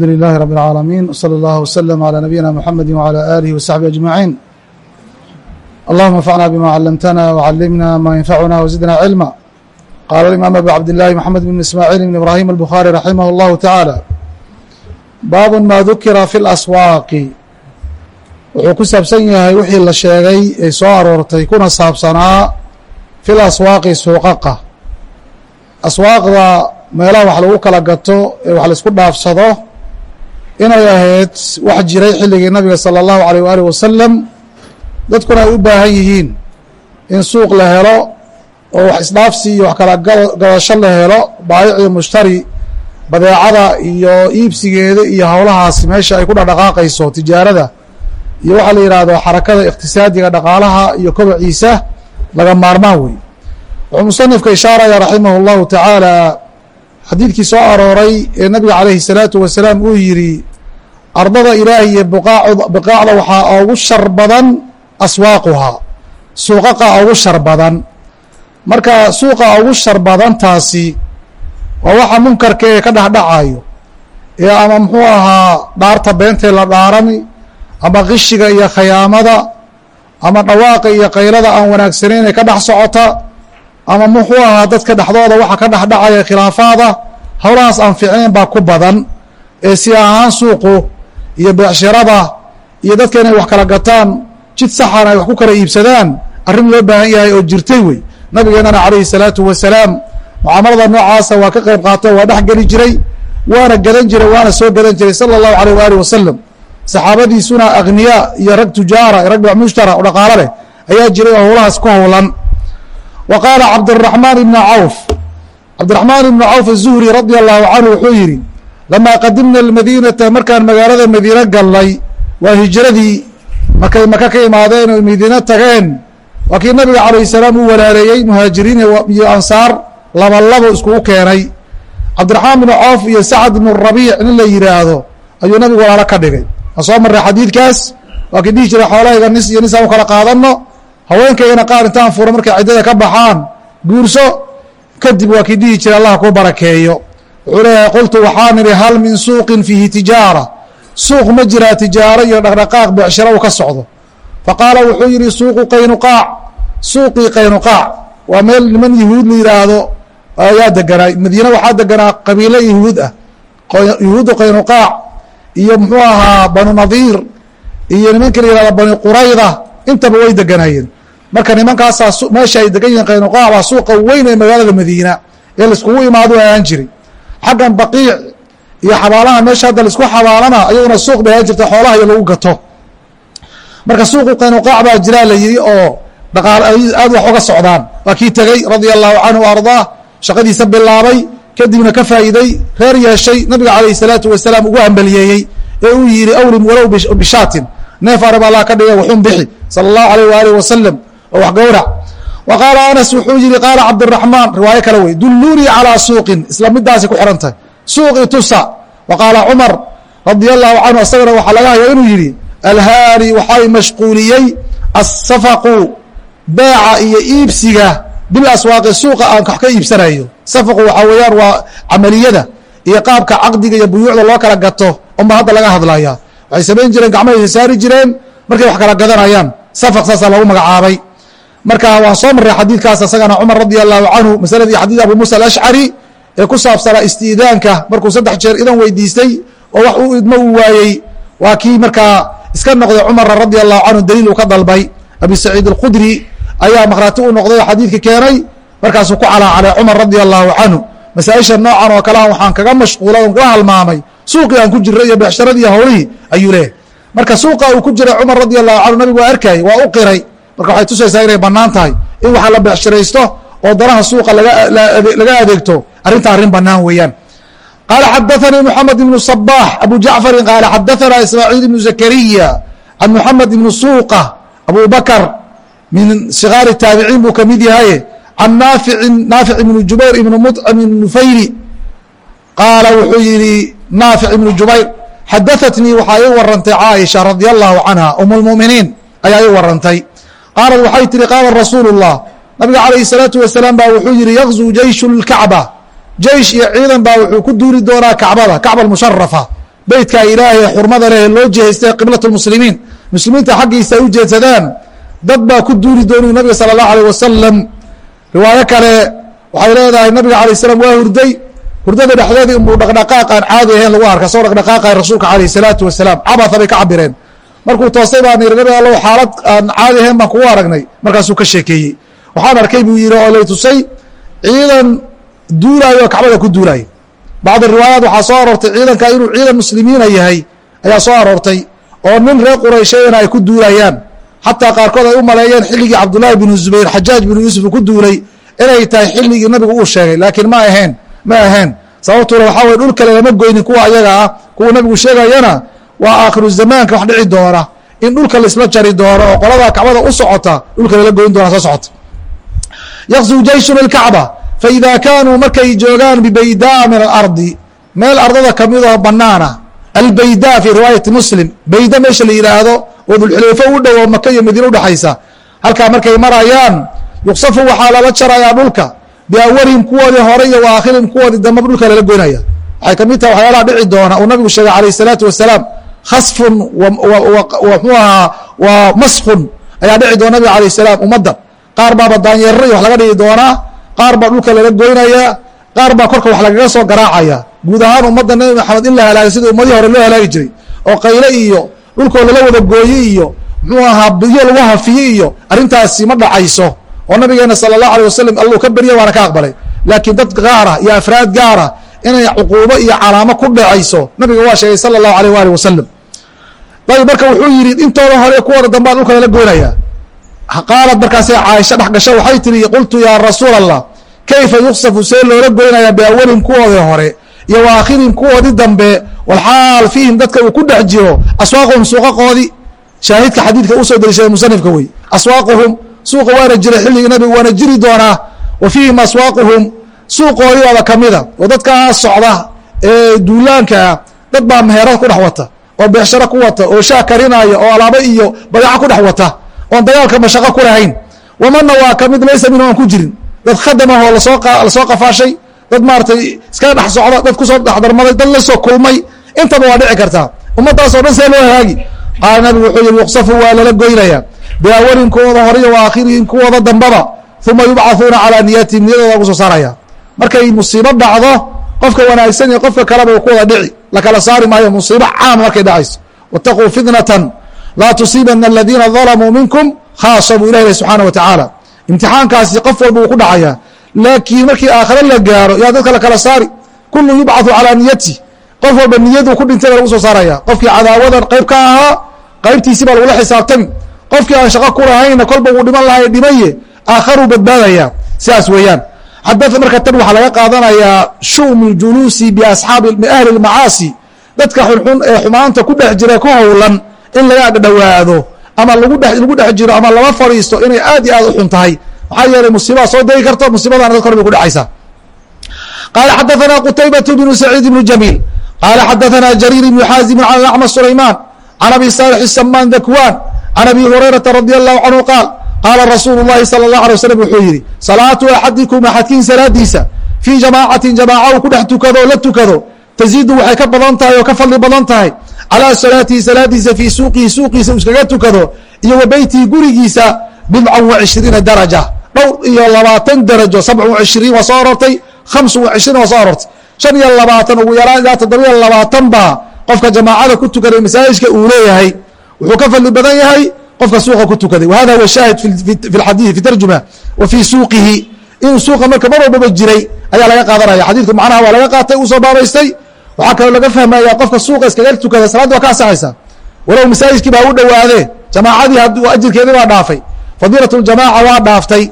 الحمد لله رب العالمين وصلى الله وسلم على نبينا محمد وعلى آله وصحبه أجمعين اللهم انفعنا بما علمتنا وعلمنا ما ينفعنا وزدنا علما قال الإمام أبو عبد الله محمد بن إسماعيل بن إبراهيم البخاري رحمه الله تعالى baabu ma dukira fi اlaswaaqi wuxuu ku saabsan yahay wixii la sheegay ee soo aroortay kuna saabsanaa fi laswaaqi suuqaqa aswaaqda meelaha wax lagu kala gato ee wax laisku dhaafsado inay ahayd wax jiray xilligii nabiga salى اllahu alيyh waalih wasalam dadkuna ay u baahan yihiin in suuq la helo oo wax isdhaafsi iyo wax kala gadasho la helo baayic iyo mushtari badeecada iyo iibsigeeda iyo howlahaasi meesha ay ku dhaqdhaqaaqayso tijaarada iyo waxaa la yidhaahdo xarakada iqtisaadiga dhaqaalaha iyo kobaciisa laga maarmaan wey wuxuu musanifka ishaaraya raximah اllahu tacaala xadiidkii soo arooray ee nabiga calayhi الsalaatu wasalaam uu yidhi ardada ilaahi iyo biqaacda waxaa ugu shar badan aswaaquhaa suuqaqa ugu shar badan. Marka suuqa ugu shar badantaasi waa waxa munkarka ee ka dhexdhacayo ee ama muxuu ahaa dhaarta beentee la dhaarani ama qishiga iyo khayaamada ama dhawaaqa iyo qaylada aan wanaagsanayn ee ka dhex socota ama muxuu ahaa dadka dhexdooda waxa ka dhexdhacaya khilaafaada howlahaas aan fiicnayn baa ku badan. Ee si ahaan suuqu iyo beecshirada iyo dadka inay wax kala gataan jid saxan ay wax ku kala iibsadaan arrin loo baahan yahay oo jirtay wey. Nabigeennana calayhi salaatu wasalaam mucaamalada noocaasa waa ka qayb qaato waa dhex jiray waana gadan jiray waana soo gadan jiray sala allahu alayh waali wasalam saxaabadiisuna akhniyaa iyo rag tujaara rag mushtara oo dhaqaalo leh ayaa jiray oo howlahaas ku howlan. Wa qaala cabdiraxmaan ibnu cawf cabdiraxmaan ibnu cawf azuhri radia allahu canhu wuxuu yidhi lamaa qadimna almadiinata markaan magaalada madiine gallay waa hijradii markay maka ka imaadeen oo madiine tageen waa kii nabiga calayh salaam uu walaaleeyey muhaajiriin iyo ansaar laba labo iskugu keenay cabdiraxmaan binu cawf iyo sacad ibnu rabiic nin la yidhaahdo ayuu nabigu walaalo ka dhigay waa soo marray xadiidkaas waa kii dhihi jiray xoolahayga nis iyo nis aan u kala qaadanno haweenkaygana qaar intaan furo markay ciddada ka baxaan guurso kadib waa kii dhihi jiray allah ku barakeeyo wuxuu leeyahay qultu waxaan idhi hal min suuqin fiihi tijaara. Suuq ma jiraa tijaaro iyo dhaqdhaqaaq becshiro uu ka socdo. Faqaala wuxuu yidhi suuqu qaynuqaac. Suuqii qaynuqaac. Waa meel niman yahuud la yidhaahdo ayaa deganaa madiine waxaa deganaa qabiilo yahuud ah. Yahuudda qaynuqaac iyo muxuu ahaa banu nadiir iyo nimanka la yihahdo bani qurayda intaba way deganaayeen. Marka nimankaasaa meesha ay degan yihiin qaynuqaac waa suuqa weyn ee magaalada madiina ee laiskugu imaado ahaan jiray xaggan baqiic iyo xabaalaha meesha hadda la isku xabaalana ayaduna suuq bay jirta xoolaha iyo lagu gato. Marka suuqu qaynuqaac baa jiraa la yihi oo dhaqaal aad wax uga socdaan. Waa kii tegey radia allahu canhu ardaa shaqadiisa bilaabay kadibna ka faa'iiday reer yeeshay nabiga calayhi salaatu wasalaam ugu hambaliyeeyey ee uu yihi awrim walow bishaatin neef arab allah ka dhiga waxun bixi sala allahu alayh waalih wasalam oo wax gowrac wa qaala anas wuxuu yihi qaala cabdiraxmaan riwaayo kale wey dulluunii calaa suuqin. Isla midaasi ku xihan tahay. Suuqi tusa. Wa qaala cumar radia allahu canhu isagana waxaa laga haya inuu yidhi alhaani waxay mashquuliyey asafaqu beeca iyo iibsiga bil aswaaqi suuqa aan wax ka iibsanayo safaqu waxaa weeyaan waa camaliyada iyo qaabka caqdiga iyo buyuucda loo kala gato unba hadda laga hadlaya waxay samayn jireen gacmahaysa saari jireen markay wax kala gadanayaan. Safaq saasaa loogu magacaabay marka waan soo marray xadiidkaas isagana cumar radia allahu canhu masaladii xadiid abu muusa alashcari ee ku saabsanaa istiidaanka. Markuu saddex jeer idan weydiistay oo wax uu idmo uu waayey waa kii markaa iska noqday cumara radia allahu canhu daliil uu ka dalbay. Abi saciid alkhudri ayaa makhraati u noqday oo xadiidka keenay markaasuu ku calaacalay cumar radia allahu canhu masaa-isha noocan oo kalea waxaan kaga mashquulay on kula halmaamay. Suuqii aan ku jiray iyo beecsharadii howlihii ayuu leeyahy marka suuqa uu ku jiray cumar radia allahu canhu nabigu waa arkayay waa u qiray marka waxay tusaysaa inay bannaan tahay in waxaa la becshiraysto oo danaha suuqa laga adeegto arrinta arrin bannaan weeyaan. Qaala xadaanii moxamed ibnu sabaax abu jacfarin qaala xadaanaa ismaaciil ibnu zakariya can moxamed ibnu suuqa abu bakr min sigaari taabiciin buu ka mid yahaye can naaficin naafic ibnu jubayr ibnu mucim nufayri qaala wuxuu yihi naafic ibnu jubayr xadaatnii waxaa ii warantay caaisha radia allahu canha um lmuminiin ayaa ii warantay qaalad waxay tihi qaala rasuulu nabiga calayhi salaatu wasalaam baa wuxuu yihi yaqzuu jeyshu lkacba jeysh iyo ciidan baa wuxuu ku duuli doonaa kacbada kacba almusharafa beytka ilaahay xurmada leh loo jihaystay qiblat lmuslimiin muslimiinta xaggiisa ay u jeedsadaan. Dad baa ku duuli doonu nabiga sala allahu aleyh wasalam riwaayo kale waxay leedahay nabiga alay slam waa hurday. Hurdada dhexdeedii unbuu dhaqdhaqaaq caadi ahayn lagu arka soo dhaqdhaqaaqay rasuulka calayh salaatu wasalaam. Cabaa bay ka cabireen markuu toostay baan yiri nabi allow xaalad aan caadi ahayn baan kugu aragnay. Markaasuu ka sheekeeyey. Waxaan arkay buu yihi oo lay tusay ciidan duulaayo oo kacbada ku duulaaya bacd riwaayaat waxaa soo aroortay ciidanka inuu ciidan muslimiina yahay ayaa soo aroortay oo nin reer quraysheedana ay ku duulayaan. Xataa qaarkood ay u maleeyeen xilligii cabdullaahi binu zubayr xajaaj binu yuusuf uu ku duulay inay tahay xilligii nabigu uu sheegay. Laakiin ma ahayn ma ahayn sababtuna waxaa weye dhul kale lama goynin kuwa ayaga ah kuwa nabigu sheegayana waa aakhiru zamaanka wax dhici doona. In dhulka laisla jari doono oo qoladaa kacbada u socota dhulka lala goyn doona soo socota. Yaqsuu jayshun ilkacba faida kaanuu markay joogaan bibaydaa min alardi meel ardada kamidoo banaana albayda fi riwaayati muslim bayda meesha la yidhaahdo oo dulxulayfo u dhow oo maka iyo madiine udhexaysa halkaa markay marayaan yuqsafu waxaa lala jarayaa dhulka biawalihim kuwoodii hore iyo waakhirihim kuwoodii dambaba dhulka lala goynaya. Waxay ka mid tahay waxyaalaha dhici doona uu nabigu sheegay alayh الsalaatu wasalaam khasfun mxuu ahaa waa maskun ayaa dhici doona nabiga alayh salaam ummadda qaar baaba daanyeerra iyo wax laga dhigi doonaa qaar baa dhulka lala goynaya. Qaar baa korka wax lagaga soo garaacaya. Guud ahaan ummadda nabi maxamed in la halaagay sida ummadihii hore loo halaagi jiray oo qayle iyo dhulkoo lala wada gooye iyo muxuu ahaa biyo lagu hafiye iyo arrintaasi ma dhacayso. Oo nabigeena sala allahu alay wasalam alluu ka berya waana ka aqbalay. Laakiin dad gaara iyo afraad gaara inay cuquubo iyo calaamo ku dhacayso nabiga waa sheegay sala allahu alayh waali wasalam ayb marka wuxuu yidhi intooda hore kuwooda dambaa dhulka lala goynaya. Qaalad markaasee caaisha dhex gasho waxay tihi qultu yaa rasuul allah kayfa yuksafu see loola goynaya biawalihim kuwoodii hore iyo waakhirihim kuwoodii dambe? Walxaal fiihim dadka uu ku dhex jiro aswaaquhum suuqaqoodii shaahidka xadiidka u soo deliishaday musanifka wey aswaaquhum suuqa waana jiray xilligii nabiga waana jiri doonaa. Wa fiihim aswaaquhum suuqoodii baaba kamida oo dadkaa socda ee duulaankaa dad baa meherad ku dhex wata oo beexsharo ku wata oo shaah karinaya oo alaabo iyo badeeco ku dhex wata oon dagaalka mashaqo ku lahayn. Wamana waa ka mid laysa minhu aan ku jirin. Dad khadamahoo la soo la soo qafaashay dad maaratay iska dhex socda dad ku soo dhexdarmaday dad la soo kulmay intaba waa dhici kartaa. Ummadaasoo dhan see loo hagaagi qaala nabigu wuxuu yihi yuqsafu waa lala goynaya. Biawalin kuwooda hore iyo waakhirihim kuwooda dambaba uma yubcathuuna calaa niyatihim niyadooda lagu soo saaraya markay musiibo dhacdo qofka wanaagsan iyo qofka kaleba uu ku wada dhici. Lakala saari maayo musiibo caama markay dhacayso. Waataquu fitnatan laa tusiibana aladiina dalamuu minkum khaasa buu ilah subxaana wa tacaala imtixaankaasi qof walba ku dhacaya. Laakiin markii aakhare la gaaro yaa dadka lakala saari. Kullu yubcathu calaa niyati qof walba niyaduu ku dhintay lagu soo saaraya. Qofkii cadaawadan qayb ka ahaa qaybtiisi baa lagula xisaabtami. Qofkii aan shaqo ku lahayna kolba uu dhiman lahay dhimaye aakharuu badbaadaya. Sidaas weeyaan xada marka tan waxaa laga qaadanayaa shumu juluusi biasxaabi ahli lmacaasi dadka xunxun ee xumaanta ku dhex jira ku howlan in laga agdhowaado ama lagu dhex jiro ama lama fadhiisto inay aad iyo aad u xun tahay. Maxaa yeelay musiibaa soo degi karto musiibadana dad kor bay ku dhacaysaa qaala xadaثana qutaybatu bnu saciid bnu jamiil. Qaala xadaثana jariir ibnu xaazim can acma sulaymaan. Can abi saalix samaan dakwan. Can abi hurayrata radi allahu canhu qaal qaala rasuulu llahi sala اllah alay waslam wuxuu yihi salaatu axadikum axadkiin salaadiisa fii jamaacatin jamaaca uu ku dhex tukado o la tukado taziidu waxay ka badan tahay oo ka fadli badan tahay calaa salaatihi salaadiisa fii suuqihi suuqiisa uu iskaga tukado iyo wa gurigiisa bidcan wa cishriina daraja dhowr iyo labaatan darajo sabcun wa cishriin waa soo aroortay khamsun wa cishriin waa soo aroortay shan iyo labaatan ugu yaraan ilaa toddobiyo labaatan baa qofka jamaacada ku tukaday masaajijka uu leeyahay wuxuu ka fadli badan yahay qofka suuqa ku tukaday wa hada huwa shaahid lxadiidi fi tarjuma wa fii suuqihi. Inuu suuqa marka mar walbaba jiray ayaa laga qaadanaya. Xadiidku macnaha waa laga qaatay uu soo baabaystay waxaa kaloo laga fahmaya qofka suuqa iskaga tukada salaaddi waa ka asaxaysa walow masaajidkii baa u dhowaadee jamaacadii ajirkeedii baa dhaafay. Fadiilat ljamaaca waa dhaaftay.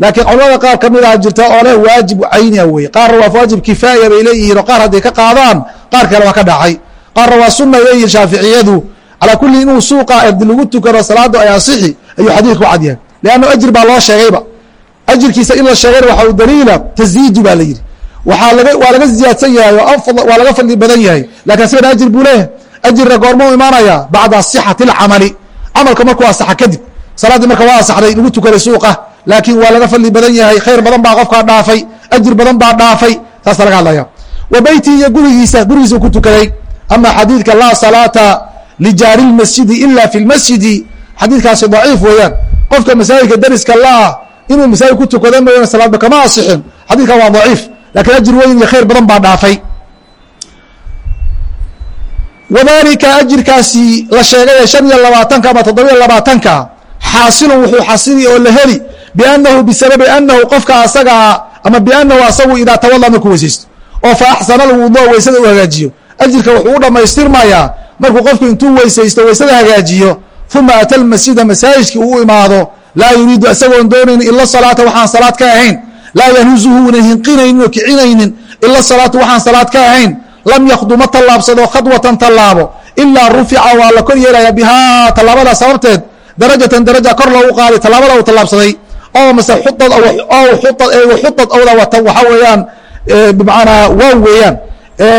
Laakiin culamada qaar ka mid ah jirta oo leh waajib caynia weye qaarna waa waajib kifaaya bay leeyihiin oo qaar hadday ka qaadaan qaar kale waa ka dhacay qaarna waa sunay leeyihiin shaaficiyadu calaa kulli inuu suuqa erdi lagu tukado salaadu ay ansixi ayuu xadiidku cad yahay leanna ajir baa loo sheegayba ajirkiisa in la sheegayna waxa u daliila tasyiidu baa la yidhi. Laga waa laga ziyaadsan yahay waa laga fadli badan yahay. Lakin asigana ajir buu leeyahay ajirna goormau imaanaya bacda sixati اlcamali camalka markuu asaxa kadib salaaddii marka waa asaxday lagu tukaday suuqa. Laakiin waa laga fadli badan yahay khayr badan baa qofkaa dhaafay ajir badan baa dhaafay saasa laga hadlaya wa beyti iyo gurigiisa gurigiisa ku tukaday. Ama xadiidka laa salaata lijaari lmasjidi ila fi lmasjidi xadiidkaasi daciif weeyaan. Qofka masaajidka dariska laah inuu masaajid ku tukada mooyane salaadba kama asixin xadidkan waa daciif lakiin ajir weyn iyo khayr badan baa dhaafay. Wadalika ajirkaasi la sheegay shan iyo labaatanka ama toddobiyo labaatanka xaasilun wuxuu xasili oo la heli biannahu bisababi annahu qofka asagaa ama biannahu asagu idaa tawada markuu weysaysto. Oo fa axsana alwuduua weysada u hagaajiyo. Ajirka wuxuu u dhammaystirmayaa markuu qofku intuu weysaysto weysada hagaajiyo uma ata lmasjida masaajidkii uu imaado laa yuriidu isagoon doonaynin ila salaata waxaan salaad ka ahayn. Laa yanuzuhu una hinqinaynin oo kicinaynin ila salaatu waxaan salaad ka ahayn. Lam yakdu ma tallaabsado khadwatan tallaabo ilaa rufica waa la kor yeelaya bihaa tallaabada sababteed. Darajatan daraja kor loogu qaaday tallaabada uu tallaabsaday. Oo mase xuad waxaa weeyaan bimacnaa waaw weeyaan.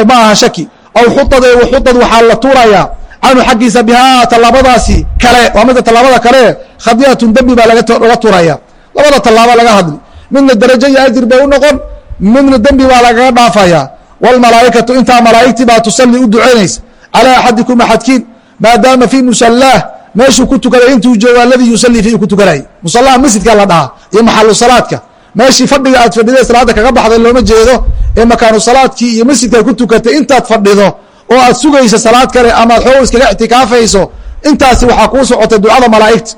Ma shaki aw xuad xuad waxaa la tuurayaa canhu xaggiisa bihaa tallaabadaasi kale waa midda tallaabada kale khadiyatun dembi baa laga tuuraya. Labada tallaabo laga hadli. Midna darajo iyo ajir bay u noqon midna dembi baa lagaga dhaafaya. Wاlmalaaikatu intaa malaaigtii baa tusalli u ducaynaysa calى axadikum axadkiin maadaama fii musallaah meeshuu ku tukaday intuu joogo aladii yusalii fi ku tukanayay musalaha masjidka la dhahaa iyo maxalu salaadka. Meeshii fadhiga aad fadhida salaada kaga baxday looma jeedo ee makaanu salaadkii iyo masjidkaad ku tukatay intaad fadhido oo aad sugayso salaad kale ama ad xoog iskaga ictikaafayso intaasi waxaa kuu socotay ducada malaa'igta.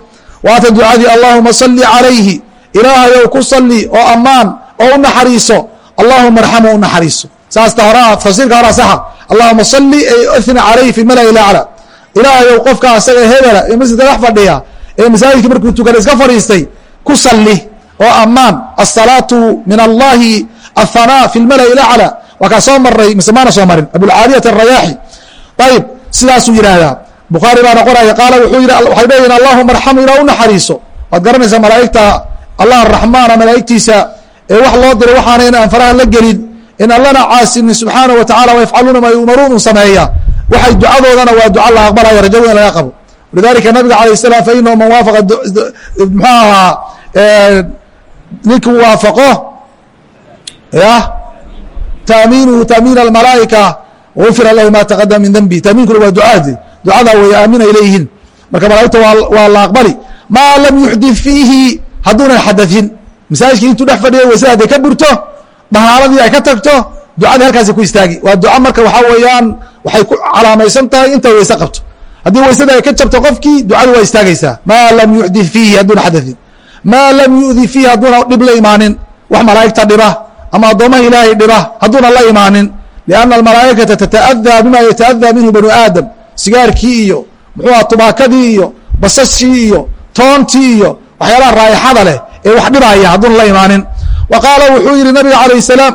Waata ducadii allahuma salli calayhi ilaahayow ku salli oo ammaan oo u naxariiso allahuma arxamu u naxariiso. Saasta horaa tafsiirka horaa saxa. Allahuma salli ithni calayhi fi malai lacla ilaahayow qofka asaga hebela ee masjidka dhex fadhiya ee masaajidka markuu tukada iska fadhiistay ku salli oo ammaan. Asalaatu min allahi ahanaa fi lmala ilacla waa kaa soo maray mise maana soo marin abulcaadiyat arayaaxi ayib sidaasuu yidhaahdaa bukhaari baa noqonaya qaala wuxuu yidhi waxay leeyihiin allahuma arxamu ilaa u naxariiso waad garanaysaa malaa'igta allah araxmaana malaa'igtiisa ee wax loo diray waxaana in aan faraha la gelin in allana caasinin subxaana wa tacala wayafcaluuna maa yumaruun uu sameeya waxay ducadoodana waa duca la aqbalaya rajo weyn laga qabo walidalika nabiga calayh salaam fainahu man waafaqa muxuu ahaa ninkuu waafaqo ya? Taamiinuhu taamiin almalaa'ika gufira lahu ma taqadama min denbi taamiinkuna waa ducaadi ducadaa way aamin ay leeyihiin marka malaa'igta waa la aqbali. Maa lam yuxdith fiihi hadduunan xadaثin masaajidkii intuu dhex fadhiya waysada haday ka burto dhahaaladii ay ka tagto ducadii halkaasi ku istaagi. Waa duca marka waxaa weeyaan waxay ku calaamaysan tahay inta weyse qabto. Haddii weysada ay ka jabto qofkii ducadu waa istaagaysaa. Maa lam yuxdith fiihi hadduuna xadaثin maa lam yu'di fiihi hadduuna dhib la imaanin. Wax malaa'igta dhiba ama addoommaha ilaahay dhiba hadduuna la imaanin. Lianna almalaa'ikata tata'adaa bima yata'adaa minhu banu aadam. Sigaarkii iyo muxuu aha tubaakadii iyo basashii iyo toontii iyo waxyaalaha raayixada leh ee wax dhibaya hadduuna la imaanin. Wa qaala wuxuu yihi nabiga calayh salaam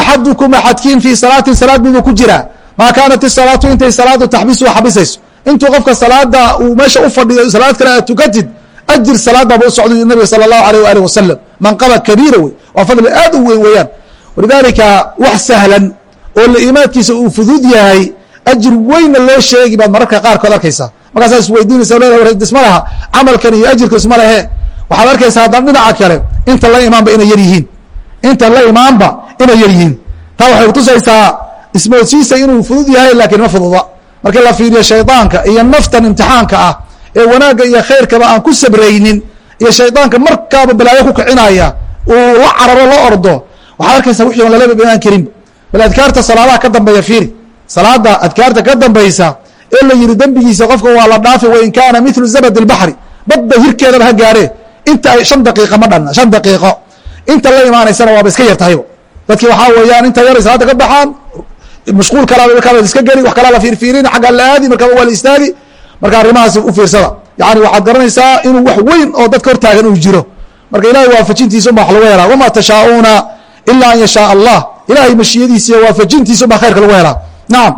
axadukum axadkiin fii salaatin salaad miduu ku jiraa maa kaanat isalaatu intay salaadu taxbisu xabisayso. Intuu qofka salaada uu meesha u fadhiyo salaad kale aad tukatid ajir salaad baaba u socday nabiga sala allahu alayh waalih wasalam manqaba kabiira wey waa fadli aad u weyn weeyaan. Walidaalika wax sahlan oo la imaadkiisa uu fudud yahay ajir weynna loo sheegi baad mararka qaarkood arkaysaa. Markaasaa isweydiinaysa leedahay isma laha camalkan iyo ajirku isma lehe waxaad arkaysaa haddana dhinaca kale inta la imaanba inay yar yihiin. Inta la imaanba inay yar yihiin. Taa waxay kutusaysaa ismoodsiisa inuu fudud yahay laakiin ma fududa markii la fiiriyo shaydaanka iyo naftan imtixaanka ah ee wanaagga iyo khayrkaba aan ku sabraynin iyo shaydaanka markaaba balaayo ku kicinaya uu la cararo la ordo waxaad arkaysaa wixii on lalaba imaan karinba bal adkaarta salaadaha ka dambeeya fiiri. Salaada adkaarta ka dambaysa ee la yihi dembigiisa qofka waa la dhaafi wain kaana milu zabad اlbaxri badda hirkeedaba ha gaaree inta shan daqiiqa ma dhanna shan daqiiqo. Inta la imaanaysana waaba iska yar dadki waxaa weeyaan inta yaray salaada ka baxaan mashquul kalaa markaaba iska geli wax kalaa la fiirfiirin xaggaa la aadi markaaba waa la istaagi. Marka arrimahaas u fiirsada yani waxaad garanaysaa inuu wax weyn oo dadka hortaagan uu jiro marka ilahay waafajintiisa uma wax lagu helaa wama tashaauuna ila an yashaa allah ilahay mashiyadiisa iyo waafajintiisa uma khayrka lagu helaa nacam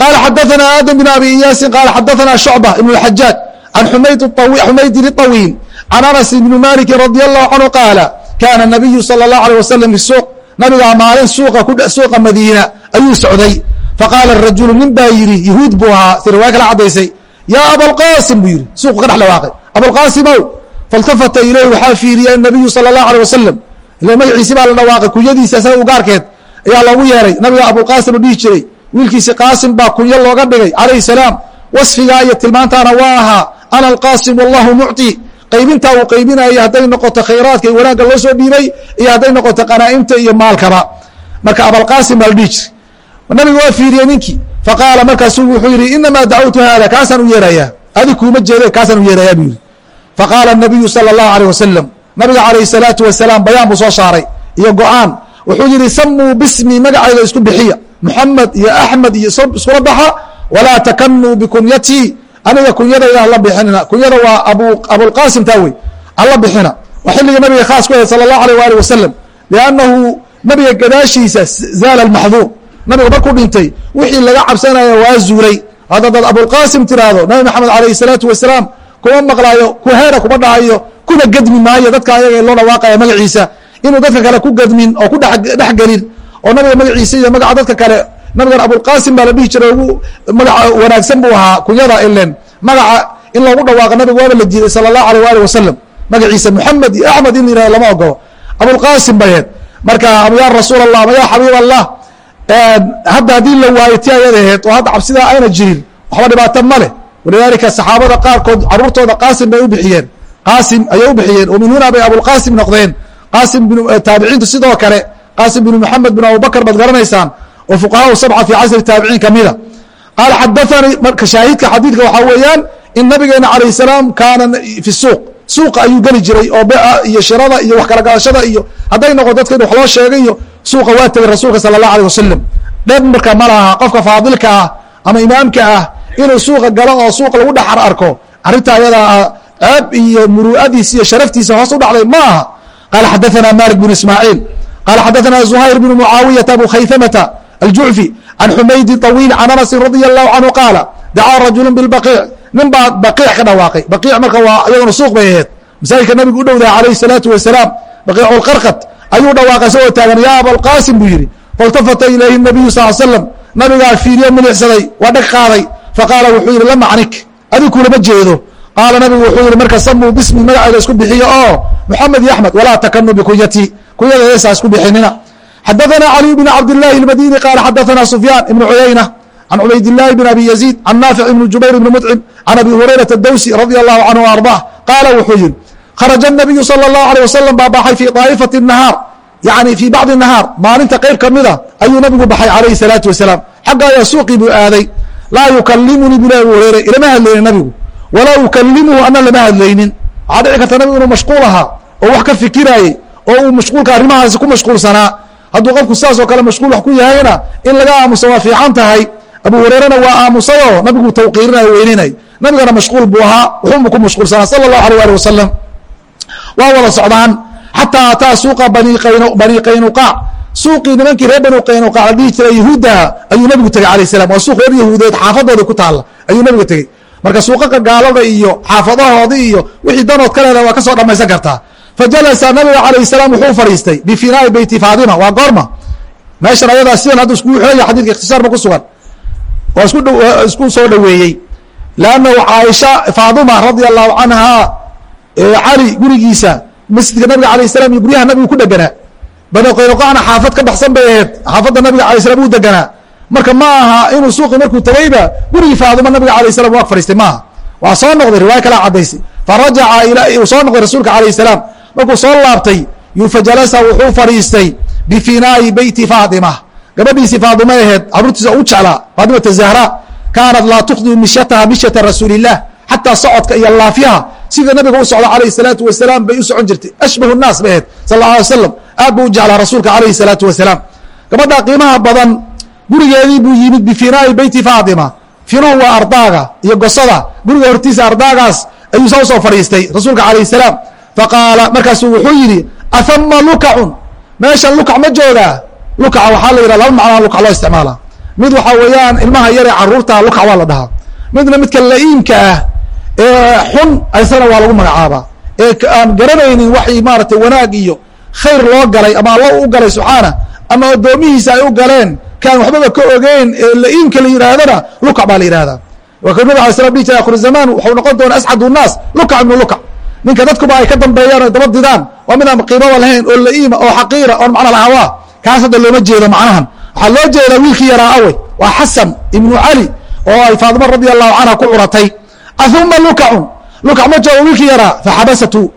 qala xadaثna aadam bn abi iyaasin qala xadaثna shucba ibn اxajaaj can xumaydin الطawiil can anas bni maliki radi allahu canhu qaala kana nabiyu salى اlahu alيه wasalam fi suuq nabigaa maalin suuqa madiina ayuu socday faqaala rajulu nin baa yidhi yahuud buu ahaa si riwaaya kala caddaysay yaa abalqaasim buu yidhi. Suuqu ka dhex dhawaaqay. Abalqaasimow faltafata ilayh waxaa fiiriyay anabiyu sala allahu alيh wasalam ila magaciisi baa la dhawaaqay kunyadiisa isaga ugaarkeed ayaa loogu yeeray. Nabiga abulqaasim u dhihi jiray. Wiilkiisi qaasim baa kunyo looga dhigay calayhi salaam. Wasfigaa iyo tilmaantaana waa ahaa ana alqaasim wallahu mucti qaybintaa uu qaybinaya hadday noqoto khayraadka iyo wanaagga loo soo dhiibay iyo hadday noqoto qanaa'imta iyo maalkaba. Marka abalqaasim baa la dhihi jiri nabiga waa fiiriyey ninkii faqaala markaasu wuxuu yidhi inamaa dacawtu haada kaasaan u yeerayaa. Adi kuuma jeede kaasaan u yeerayaa buu yidhi. Faqaala nabiyu sala allahu aleyh wasalam nabiga calayh salaatu wasalaam bayaan buu soo saaray iyo go'aan. Wuxuu yidhi samuu bismi magacayda isku bixiya. Muxamed iyo axmed iyo iskula baxa. Walaa takanuu bikunyatii aniga kunyadayda hala bixinina. Kunyada waa abulqaasim taa wey hala bixina. Waa xilligii nabiga khaas ku ahayd sala allahu aleyh waali wasalam liannahu nabiga gadaashiisa zaala almaxduur nabiga markuu dhintay wixii laga cabsanaya waa zuulay hadda dad abulqaasim tiraahdo nabi maxamed alayh salaatu wasalaam kuma maqlaayo kuheera kuma dhahayo kuna gedmi maayo dadka ayaga loo dhawaaqaya magaciisa. Inuu dadka kale ku gedmin oo ku dhexgelin oo nabiga magaciisa iyo magaca dadka kale nabigan abulqaasim baa la dhihi jiray ugu magaca wanaagsan buu ahaa kunyada ilen magaca in loogu dhawaaqa nabiga waaba la diiday sala allahu aleyh waali wasalam magaciisa moxamed iyo axmed in la yihahdo lama ogolo abulqaasim bayeed marka ya rasuul allah ama ya xabiib allah hadda haddii la waayo ti ayada aheed oo hadda cabsidaa ayna jirin waxba dhibaato ma leh. Walidaalika saxaabada qaarkood caruurtooda qaasim bay u bixiyeen. Qaasim ayay u bixiyeen oo min huna bay abulqaasim noqdeen. Qaasim taabiciintu sidoo kale qaasim binu moxamed bin abubakr baad garanaysaan oo fuqahaa sabca fi casri taabiciin kamida qaala xadaanii marka shaahidka xadiidka waxaa weeyaan in nabigeena calayh salaam kaana fi suuq. Suuqa ayuu geli jiray oo beca iyo shirada iyo wax kala gadashada iyo hadday noqo dadka in wax loo sheegay iyo suuqa waa tegay rasuulka sala allah alيh wasalam dheer marka ma laha qofka faadilka ah ama imaamka ah inuu suuqa galo oo suuqa lagu dhexar arko arrinta ayadaa ceeb iyo muru'adiisa iyo sharaftiisa hoos u dhacday ma aha qaala xadaثana malik bn ismaaciil qaala xadaثana zuhayr bn mucaawiyata abu khayhamata aljucfi can xumaydi طawiil can anasin radi allahu canhu qaala dacaa rajulu biاlbaqiic nin baa baqiic ka dhawaaqay baqiic marka waa iyaduna suuq bay aheed masaajidka nabigu u dhowdaha calayh الsalaatu wasalaam baqiic lqarqad ayuu dhawaaqay isagoo taagan yaa abalqaasim buu yidhi. Faltafata ilayhi nabiyu sal slam nabigaa fiiriyo milixsaday waa dhag qaaday. Faqaala wuxuu yidhi lama canik adig kulama jeedo. Qaala nabigu wuxuu yidhi marka samuu bismi magacayda isku bixiyo oo moxamed iyo axmed walaa takanu bikunyatii kunyadaeesaa isku bixinina. Xadaanaa caliy bn cabdilaahi اmadini qaala xadaanaa sufyaan ibn cuyayna can cubaydilaahi bn abi yaziid can naafic ibni jubayr ibni mucim can abi hurayraa dawsi radi allahu canhu ardah qaala wuxuu yidhi kharaja الnabiyu salى الlahu alيه wasalam baa baxay fii طaa'ifati الnahaar yani fii bacdi الnahaar maalinta qayb kamida ayuu nabigu baxay calayhi الsalaatu wasalaam xagga ayaa suuqii buu aaday laa yukalimunii bu abu hureyre ilama hadlaynin nabigu walaa ukalimuhu ana lama hadlaynin waxaa dhici karta nabigu inuu mashquul ahaa oo wax ka fikiraayey oo uu mashquulka arrimahaasi ku mashquulsanaa hadduu qofku sidaas oo kale mashquul wax ku yahayna in laga aamuso waa fiican tahay abu hureyrena waa aamusayoo nabigu tawqiirinayo weyninay nabigana mashquul buu ahaa wuxuunbu ku mashquulsanaa sala allahu alيh ali wasalam waa wada socdaan. Xataa ataa suuqa bani qaynuqaac suuqii nimankii reer bani qaynuqaac la dhihi jiray yahuuddaha ayuu nabigu tegey alayh salam waa suuq reer yahuudeed xaafadooda ku taalla ayuu nabigu tegey. Marka suuqaqa gaalada iyo xaafadahoodii iyo wixii danood ka leeda waa ka soo dhammaysan kartaa. Fajalasa nabiga calayh salaam wuxuu fadhiistay bifinaa'i beyti faadima waa goorma. Meeshan ayadaa sidan hadda iskugu xidhan yahay xadidka ikhtisaar ma ku sugan. Waa isku soo dhoweeyey. Leannahu caaisha faadima radia allahu canha cali gurigiisa masjidka nabiga alayh salam iyo guryaha nabigu ku deganaa bani qaynuqacna xaafad ka baxsan bay ahayd. Xaafadda nabiga alay slam uu deganaa marka ma aha inuu suuqi markuu tegeyba gurigii faadima nabiga alayh salam waa fadhiistay maaha waa soo noqday riwaaya kala cadaysay farajaca uu soo noqday rasuulka alayh salaam. Markuu soo laabtay yufajalasa wuxuu fadhiistay bifinaa'i beyti faadima gabadhiisii faadima aheed caruurtiisa u jeclaa faadimata zahra kaanat laa tukdi mishyataha mishyata rasuuli illah xataa socodka iyo laafyaha sida nabiga u socda alayh salaatu wasalaam bay u socon jirtay. Ashbahu naas bay ahayd sal alay wasalam aad buu u jeclaa rasuulka alayhi salaatu wasalaam. Gabadha qiimaha badan gurigeedii buu yimid bifinaa'i beyti faadima finuhu waa ardaaga iyo gosada. Guriga hortiisa ardaagaas ayuu saa u soo fadhiistay rasuulka alayh salaam. Faqaala markaasuu wuxuu yidhi ahama lukacun? Meeshan lukac ma joogaa lukaca waxaa la yidhah laba macnaa lukac loo isticmaala. Mid waxaa weeyaan ilmaha yaree carruurta lukac waa la dhahaa. Midna midka la'iimka ah ee xun isana waa lagu magacaabaa. Ee aan garanaynin waxay maaratay wanaag iyo khayr loo galay ama alla u galay subxaana ama addoomihiisa ay u galeen kaan waxbaba ka ogeyn ee la'iimka la yidhaahdana lukac baa la yidhahdaa waa kuu nabig alay slam dhihi jira akhir zamaan waxau noqon doona ascad nnaas lukac ibnu lukac. Ninka dadkuba ay ka dambeeyaan o daba didaan waa mid aan qiimaba lahayn oo la'iima oo xaqiira oon macna lahawaa kaas hadda looma jeedo macnahan. Waxaa loo jeedaa wiilkii yaraa awey waa xasan ibnu cali oo ay faadima radi allahu canha ku curatay uma lukacun lukac ma joogo wiilkii yaraa faxabasatu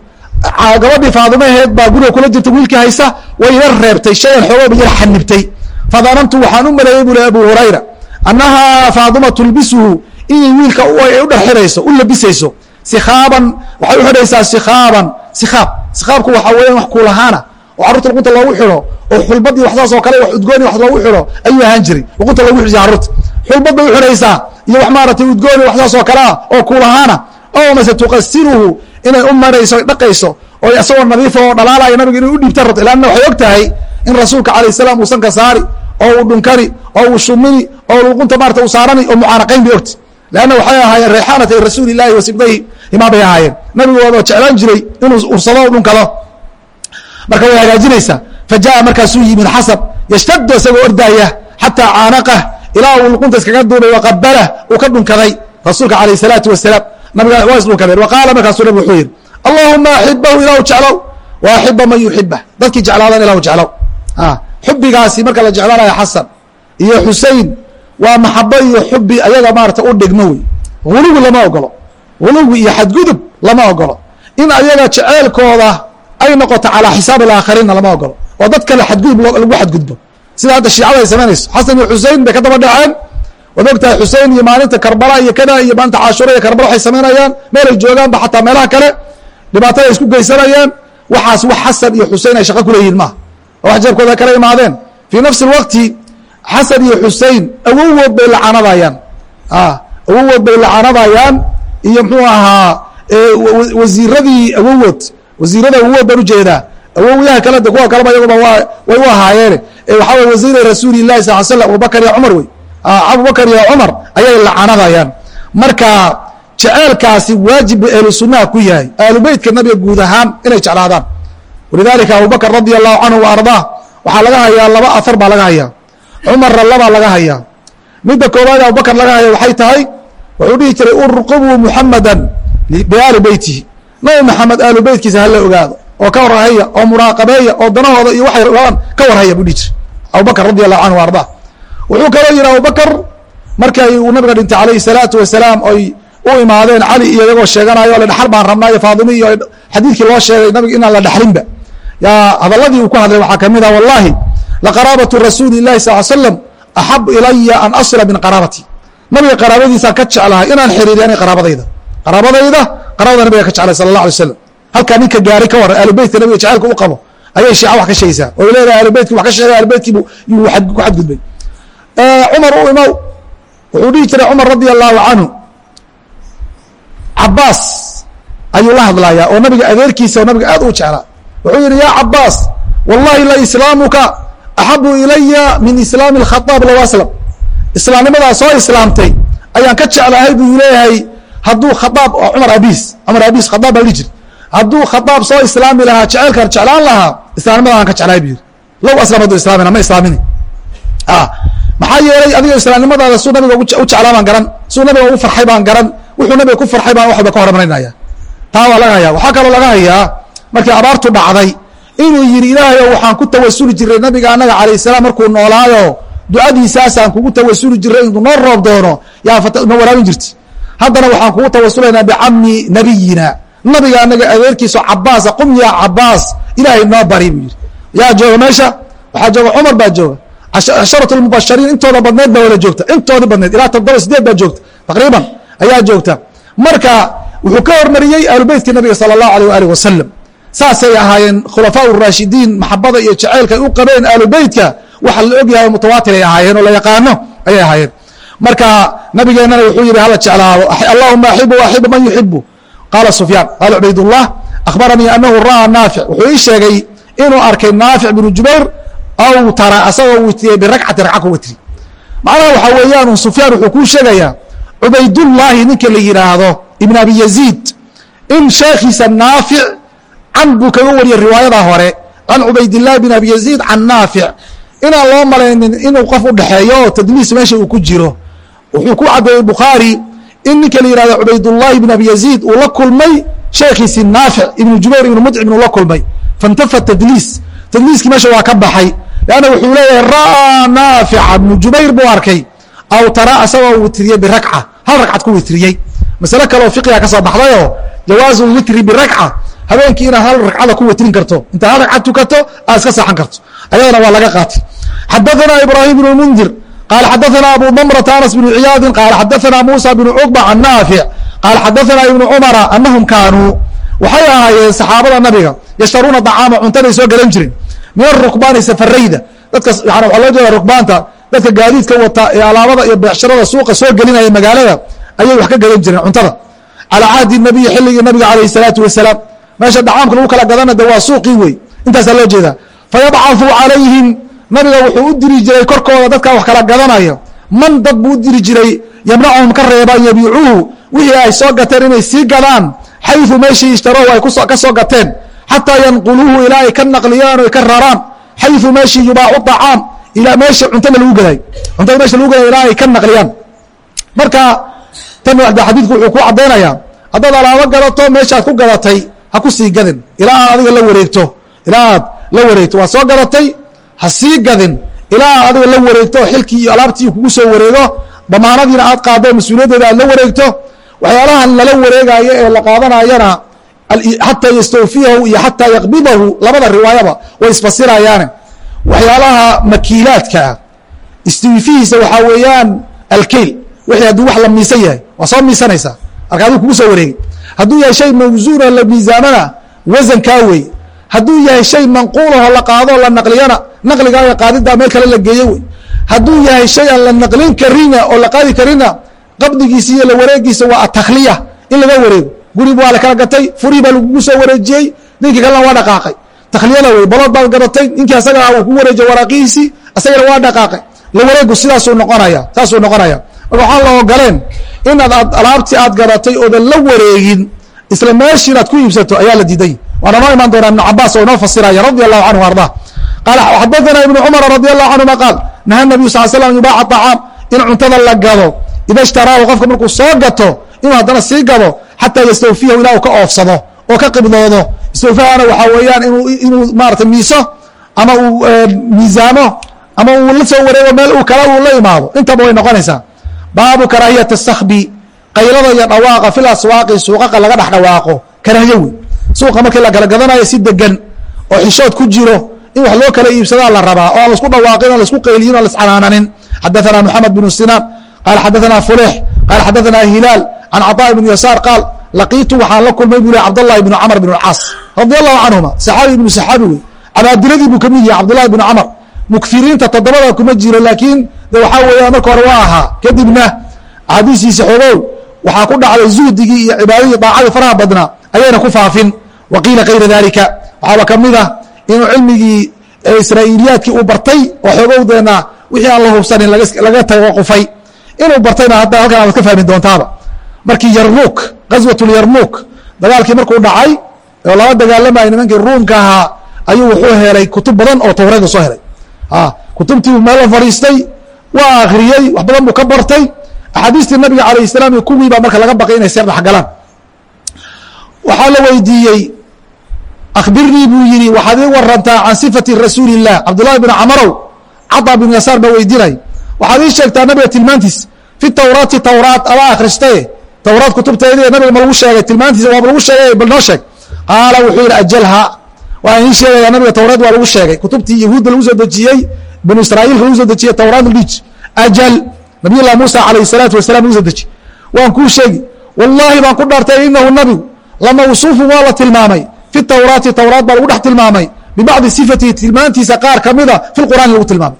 gabadhii faadimaheed baa guriga kula jirta wiilkii haysa way ila reebtay shayan xoogooba yar xanibtay fadanantu waxaan u maleeyey buu le abu hurayra annahaa faadima tulbisuhu inay wiilka u dharxirayso u labisayso sikaaban waxay u xidhaysaa sikaaban sikaab sikaabku waxaa weeyaan wax kuulahaana oo carruurta luqunta loogu xidho oo xulbadii wax saas oo kale wax udgooni wax loogu xidho ayuu ahaan jiray. Luqunta loogu xidhisa carruurta. Xulbad bay u xidhaysaa iyo wax maaratay udgooni wax saas oo kale ah oo kuulahaana oo mase tuqasiruhu inay u marayso dhaqayso oo isagoo nadiifa oo dhalaalaya nabiga inay u dhiibta rabto ilaanna waxay og tahay in rasuulka calayh salaam uusan ka saari oo uu dhunkani oo uu shumini oo luqunta maarata uu saarani oo mucaanaqayn bay ogta leanna waxay ahaayeen rayxaanatay rasuuli illahi wa sibdahi imaa bay ahaayeen. Nabigu waaba jeclaan jiray inuu ursado o dhunkado marka way hagaajinaysaa. Fa jaa markaasuu yimid xasan yashtadu isagoo ordaaya xataa caanaqah ilaa uu luqunta iskaga duubay waqabalah uu ka dhunkaday rasuulka calayh salaatu wasalaam nabiga waa isdhunkadeen wa qaala markaasuu nabig wuxuu yidhi allahuma axibahu ilahu jeclow wa axiba man yuxibah dadkii jeclaadan ilahu jeclow. Xubigaasi marka la jeclaanayo xasan iyo xusein waa maxabo iyo xubi ayaga maarata u dhigmo wey huluwi lama ogolo. Huluwi iyo xadgudub lama ogolo. In ayaga jeceelkooda ay noqoto calaa xisaab alaakhariinna lama ogolo oo dad kale xadgudub lagu xadgudbo. Sida hadda shiicada ay samaynayso. Xasan iyo xusein bay ka daba dhaceen. Waad ogtahay xusein iyo maalinta karbala iyo kada iyo maalinta caashura iyo karbala waxay samaynayaan. Meelay joogaanba xataa meelaha kale. Dhibaatada ay isku geysanayaan. Waxaas wax xasan iyo xusein ay shaqo kuleeyihin maaha oo wax jeebkooda kala imaadeen. Fii nafsi اlwaqti xasan iyo xusein awowood bay lacanadayaan. Awowood bay lacanadayaan. Iyo mxuu ahaa wasiiradii awowood wasiirada awowood baan u jeedaa awowiyaha kale kuwa kaleba iyaguba way u ahaayeene waxaa way wasiira rasuuli lahi sal slam abubakar iyo cumar wey. Abubakar iyo cumar ayay lacanadayaan marka jeceelkaasi waajib bu ahlu ku yahay ahlu nabiga guud ahaan inay jeclaadaan. Walidalika abubakr radi allahu canhu wa waxaa laga hayaa laba ahar baa laga hayaa. Cumarna labaa laga hayaa. Midda koobaad abubakr laga haya waxay tahay wuxuu dhihi jiray urqubuu muxamada biaali beytihi nabi maxamed ahlu beytkiisa hala ogaado oo ka warhaya oo muraaqabeeya oo danahooda iyo waxay rabaan ka warhaya buu dhihi jiray abubakr radi allahu canhu wa ardaa wuxuu kaloo yihi abubakr markay uu nabiga dhintay calayhi salaatu wasalaam oy u imaadeen cali iyo iyagoo sheeganayo le dhaxal baan rabnaa iyo faadimi iyo xadiidkii loo sheegay nabiga inaan la dhaxlinba. Yaa hadaladii uu ku hadlay waxaa ka mid ah wallahi laqaraabatu rasuuli اlahi sal slam axab ilaya an asila min qaraabati. Nabiga qaraabadiisaan ka jeclahay inaan xiriiriyo ani qaraabadayda qaraabadayda qaraabada nabiga ka jeclay sala اlah alay slam halkaa ninka gaari ka waran ahlubeytka nabiga jacaylka u qabo ayay shiica wax ka sheegaysaa oo leedahay ahlubeytki wax ka sheegay ahlubeytkii yuu ku xadgudbay cumar u imow wuxuu dhihi jiray cumar radi allahu canhu cabaas ayuu la hadlayaa oo nabiga adeerkiisa oo nabiga aad u jeclaa. Wuxuu yihi ya cabaas wallahi la islaamuka axabu ilaya min islaami اkhaaab low aslam islaamnimadaa soo islaamtay ayaan ka jeclahay buu leeyahay hadduu khaaab cumar abiis cumar abiis khaaab baa dhihi jir hadduu khaaab soo islaami lahaa jeceelkan jeclaan lahaa islaamnimada aan ka jeclahay bu yiri low aslam hadduu islaamina ma islaamini. Maxaa yeelay adiga islaamnimadaada suu nabiga u jeclaa baan garan suu nabiga ugu farxay baan garan wuxuu nabiga ku farxay baan waxba ka hormarinaya taa waa laga hayaa. Waxaa kaloo laga hayaa markii abaartu dhacday inuu yidhi ilaahayo waxaan ku tawasuli jiray nabiga annaga calayh salaam markuu noolaayo ducadiisaasaan kugu tawasuli jiray intuu noo roob doono yaa ma waraabin jirti haddana waxaan kugu tawasulaynaa bicami nabiyina. Nabiga anaga adeerkiiso cabaasa qum yaa cabaas ilaahay noo bari buu yidhi. Yaa jooga meesha? Waxaa jooga cumar baa jooga. Casharat mubashariin intooda badneed baa wala joogta. Intoodii badneed ilaa toddoba sideed baa joogta. Taqriiban ayaa joogta. Marka wuxuu ka hormariyey ahlubeytkii nabiga sala allahu alيh alih wasalam saasay ahaayeen khulafaa raashidiin maxabada iyo jacaylka ay u qabeen ahlubeytka waxa la ogyahay mutawaatir ay ahaayeen oo la yaqaano ayay ahaayeen marka nabigeennana wuxuu yihi hala jeclaado allahuma axibu axibu man yuxibu qaala sufyaan qaala cubaydullah akhbaranii anahu ra'aa naafic wuxuu ii sheegay inuu arkay naafic binu jubayr aw tara asagoo witriyey biragcati ragca ku witri. Macnaha waxaa weeyaan sufyaan wuxuu kuu sheegayaa cubaydullaahi ninka la yidhaahdo ibn abi yaziid in sheekhiisa naafic can buu kaga wariyey riwaayada hore can cubaydillahi bin abi yaziid can naafic inaan loo malaynin inuu qof u dhexeeyo oo tadliis meesha uu ku jiro wuxuu ku caddeeyey bukhaari in ninka la yihahda cubaydاllahi bn abi yaziid uu la kulmay sheekhiisii naafic ibnu jubayr ibnu mudcim uu la kulmay. Faاntafa tadliis tadliiskii meesha waa ka baxay. Lanna wuxuu leeyahay ra'aa naafica ibnu jubayr buu arkay. Awtara isagoo witriyey birakca. Hal ragcad ku witriyey masale kaleoo fiqiga ka soo baxdayoo jawaazu lwitri birakca. Habeenkii inaad hal ragcada ku witrin karto. Intaad hal ragcad tukato aad iska saaxan karto. Ayadana waa laga qaatay. Xadaanaa ibraahim ibnu mundir qal xadaثna abu dmrة anas بن ciyaadi qal xadaثna musa بن cqba can naafic qal xadaثna ibn cmra anahum kaanuu waxay ahaayeen saxaabada nabiga yashtaruuna طacaama cuntaday soo galan jiren min arukbaani safarayda dadka waa loo jeeda rukbaanta dadka gaadiidka wata ee alaabada iyo beecshirada suuqa soo gelinaya magaalada ayay wax ka gadan jireen cuntada calى cahdi nabiyi xilligii nabiga alayh الsalaatu wasalaam meesha dacaamka lagu kala gadana de waa suuqii wey intaasaa loo jeedaa fayabcaثu calayhim nabiga wuxuu u diri jiray korkooda dadka wax kala gadanaya man dad buu u diri jiray yamnachum ka reeba an yabiicuuhu wixii ay soo gateen inay sii gadaan xayu meeshii ishtarow ay ka soo gateen. Xataa yanquluuhu ilaa ay ka naqliyaan o ka raraan xayu meeshii yubaacu acaam ilaa meesha cuntada lagu gaday. Cuntada meesha lagu gaday ilaa ay ka naqliyaan. Marka tan xadiidku wuxuu ku caddaynaya haddaad alaabo gadato meeshaad ku gadatay ha ku sii gadin. Ilaa aad adiga la wareegto. Ilaa aad la wareegto. Waad soo gadatay ha sii gadin. Ilaa adiga la wareegto xilkii iyo alaabtii kugu soo wareego damaanadiina aad qaado mas'uuliyaddeeda aad la wareegto waxyaalahan lala wareegaayo ee la qaadanayana xataa yastawfiyahu iyo xataa yaqbidahu labada riwaayaba way isfasirayaane. Waxyaalaha makiilaadka ah istiwifihiisa waxaa weeyaan alkeyl wixii hadduu wax la miisan yahay waa soo miisanaysaa marka aduu kugu soo wareegi hadduu yahay shay mawsuuna la miisaamana wasankaa wey hadduu yahay shay manquulaho la qaadoo la naqliyana naqligaayo qaadidaa meel kale la geeye wey hadduu yahay shay aan la naqlin karina oo la qaadi karina qabdigiisa iyo la wareegiisa waa atakliya in laga wareego. Guri waa la kala gatay furii baa lagugu soo wareejiyey ninkii kalena waa dhaqaaqay. Takliyada wey balood baad gadatay ninkii asaga uu ku wareejiye waraaqihiisii asagana waa dhaqaaqay. La wareegu sidaasuu noqonaya saasuu noqonaya. Marka waxaan la ogoleen inaad aad alaabtii aad gadatay oodan la wareegin isla meeshii inaad ku iibsato ayaa la diiday waana noo imaan doonaa ibnu cabaas oo inoo fasiraya radi allahu canhu arda qaala xadaثana ibnu cumar radi allahu canhuma qaal naha nabiyu sal slam yubaaca طacaam in cuntada la gado ida ishtaraahu qofka markuu soo gato inuu haddana sii gado xataa yastawfiyahu ilaa uu ka oofsado oo ka qibdoodo. Istawfahana waxaa weeyaan inu inuu maarata miiso ama uu miisaamo ama uu la soo wareego meel uu kale uu la imaado. Intaba way noqonaysaa. Baabu karaahiyati sakbi qaylada iyo dhawaaqa fil aswaaqi suuqaqa laga dhex dhawaaqo karaahiyo wey suuqa markii la kala gadanayo si degan oo xishood ku jiro in wax loo kala iibsadaa la rabaa oo aan laisku dhawaaqin o laisku qayliyin o laiscanaananin xadaثana moxamed bnu sinaan qaal xadaثana fulix qaal xadaثana hilaal can caطاء bn yasaar qaal laqiitu waxaan la kulmay buu cabdالlahi bn cmr bn اcaas radi allahu canهuma saxaabi ibnu saxaabi wey cabaadiladii buu kamid yahay cabdالlahi bn cmr mukiriinta todobada kuma jiro laakiin de waxaa weeya marka hore waa ahaa kadibna axaadiistiisa xogow waxaa ku dhacday zuhdigii iyo cibaadadii daacadii faraha badnaa ayayna ku faafin wa qiila kayra dalika waxaaba ka mid ah inuu cilmigii israa'iiliyaadkii uu bartay oo xogowdeena wixii aan la hubsanin laga tawaqufay. Inuu bartayna hadda halkan aad ka fahmi doontaaba. Markii yarmuuk ghaswatulyarmuuk dagaalkii markuu dhacay oo lala dagaalamayay nimankii ruumka ahaa ayuu wuxuu helay kutub badan oo tawreeda soo helay. Kutubtii meel la fadhiistay waa akhriyey wax badan buu ka bartay. Axaadiistii nabiga alayh salaam iyo kuwii baa marka laga baqay inay seer dhexgalaan. Waxaa la weydiiyey akhbirnii buu yihi waxaad ii warantaa can sifati rasuuli الlah cabdullahi bn camarow caطa bn yasaar baa weydinay waxaad ii sheegtaa nabiga tilmaantiis fi tawraati tawraat aba akhristaye tawraat kutubteedii nabiga ma lagu sheegay tilmaantiisa waaba lagu sheegay bal noo sheeg qaala wuxuu yihi ajalha waa ii sheegaya nabiga tawraat waa lagu sheegay kutubtii yahuudda lagu soo dejiyey banu israa'iilka lagu soo dejiyey tawraat lidij ajal nabiy llahi muusa alayh الsalaatu wasalam lagu soo dejiy waan kuu sheegi wallahi baan ku dhaartay inahu nabigu lamawsuufun waa la tilmaamay fi tawraati tawraat baa lagu dhex tilmaamay. bibacdi sifatihi tilmaantiisa qaar kamida fi qur'aani lagu tilmaamay.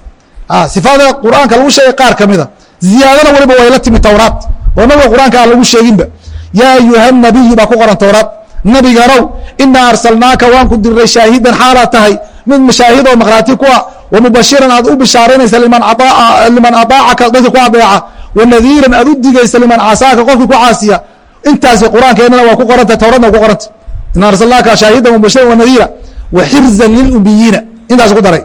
sifaada qur'aanka lagu sheegay qaar kamida ziyaadana waliba way la timi tawraat oo nabiga qur'aanka aan lagu sheeginba yaa ayuha nabiyu baa ku qoran tawraat nabiganow inaa arsalnaaka waan ku diray shaahidan xaalaad tahay mid mashaahid oo maqraati ku ah wamubashiran aad u bishaaranaysa liman aaacaka dadka ku adeeca wanadiiran aad u digaysa liman casaaka qofkii ku caasiya intaasi qur'aankeenana waa ku qoranta tawratna waa ku qoranta ina arsalnaaka shaahidan mubashiran wanadiira wa xirzan intaas ku daray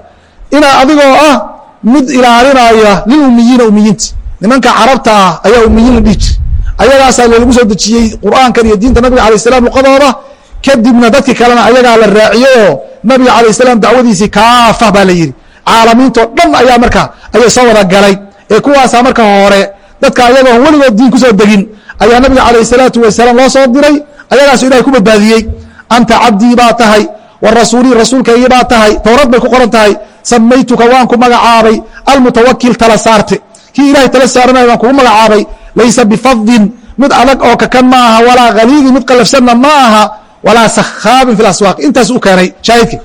inaa adigoo ah mid ilaalinaya lilumiyiina umiyiinta nimanka carabta ah ayaa umiyiin la dhihi jir ayagaasaa lagu soo dejiyey qur'aankan iyo diinta nabiga alayh salam luqadooda kadibna dadki kalena ayagaa la raaciyey oo nabiga alayh salam dacwadiisii kaafa baa la yidhi caalamiintoo dhan ayaa markaa ayay soo wada galay ee kuwaasaa marka hore dadka ayagoon weligood diin ku soo degin ayaa nabiga calayh salaatu wasalaam loo soo diray ayagaasu ilahay ku badbaadiyey. Anta cabdii baa tahay wa rasuulkaygii baa tahay towrad bay ku qoran tahay samaytuka waan ku magacaabay almutawakil tala saarte. Kii ilahay tala saaranaya waan kugu magacaabay laysa bifadin mid adag oo kakan ma aha walaa khaliidin mid qalafsanna ma aha walaa sakhaabin fi aswaaq. Intaas u keenay shaahidki.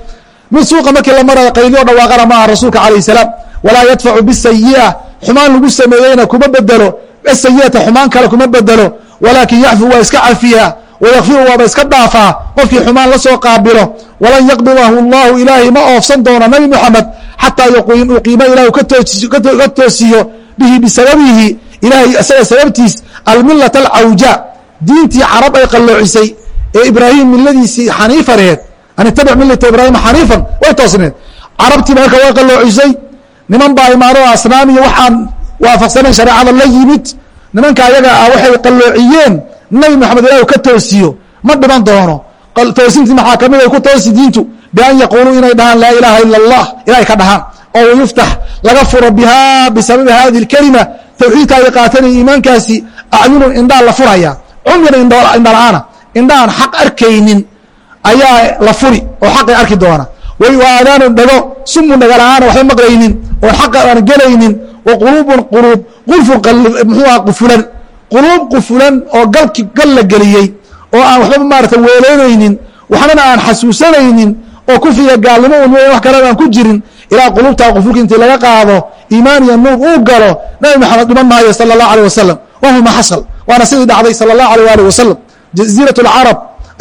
Mid suuqa markii la marayo qayliyo dhawaaqana maaha rasuulka calayh salaam. Walaa yadfacu bisayi'a xumaan lagu sameeyeyna kuma bedelo asayi'ata xumaan kale kuma bedelo walaakin yaxfu waa iska cafiyaa wayakfiru waaba iska dhaafaa qofkii xumaan la soo qaabilo walan yaqbidahu allahu ilaahay ma oofsan doono nabi muxamed xataa yuqiima ilah ka toosiyo bihi bisababihi ilahay isaga sababtiis almilat alcawja diintii carab ay qalloocisay ee ibraahim miladiisii xaniifaneed an itabic milata ibraahima xaniifan way toosneed carabtiiba marka way qalloocisay niman baa imaano asnaam iyo waxaan waafaqsanayn shareecada la yimid nimanka ayaga ah waxay qalloociyeen nabi maxamed ilah ka toosiyo ma dhiman doono. Toosintii maxaa ka mid ay ku toosi diintu bian yaquuluu inay dhahaan laa ilaaha ila allah ilahay ka dhahaan. Oo wayuftax laga furo bihaa bisababi hadi اkelima tawxiidka ay qaatanay iimaankaasi acyunun indhaa la furaya. Cumyana indhala-aana indhaaan xaq arkaynin ayaa la furi oo xaqay arki doona. Waadaanun dhago sumun dhagala-aana waxba maqlaynin oon xaqa aan gelaynin wa quluubun quluub qulfun muxuuha qufulan quluub qufulan oo galki gal la geliyey oo aan waxba maarata weeleynaynin waxbana aan xasuusanaynin oo kufriga gaalnimo un wa kalena aan ku jirin ilaa quluubtaa qufulka intii laga qaado iimaan iyo nuur uu galo nabi maxamed dhiman maayo sala allahu aleh wasalam wahuma xasal. Waana sidii dhacday sala allahu aleh waalih wasalam jaziirat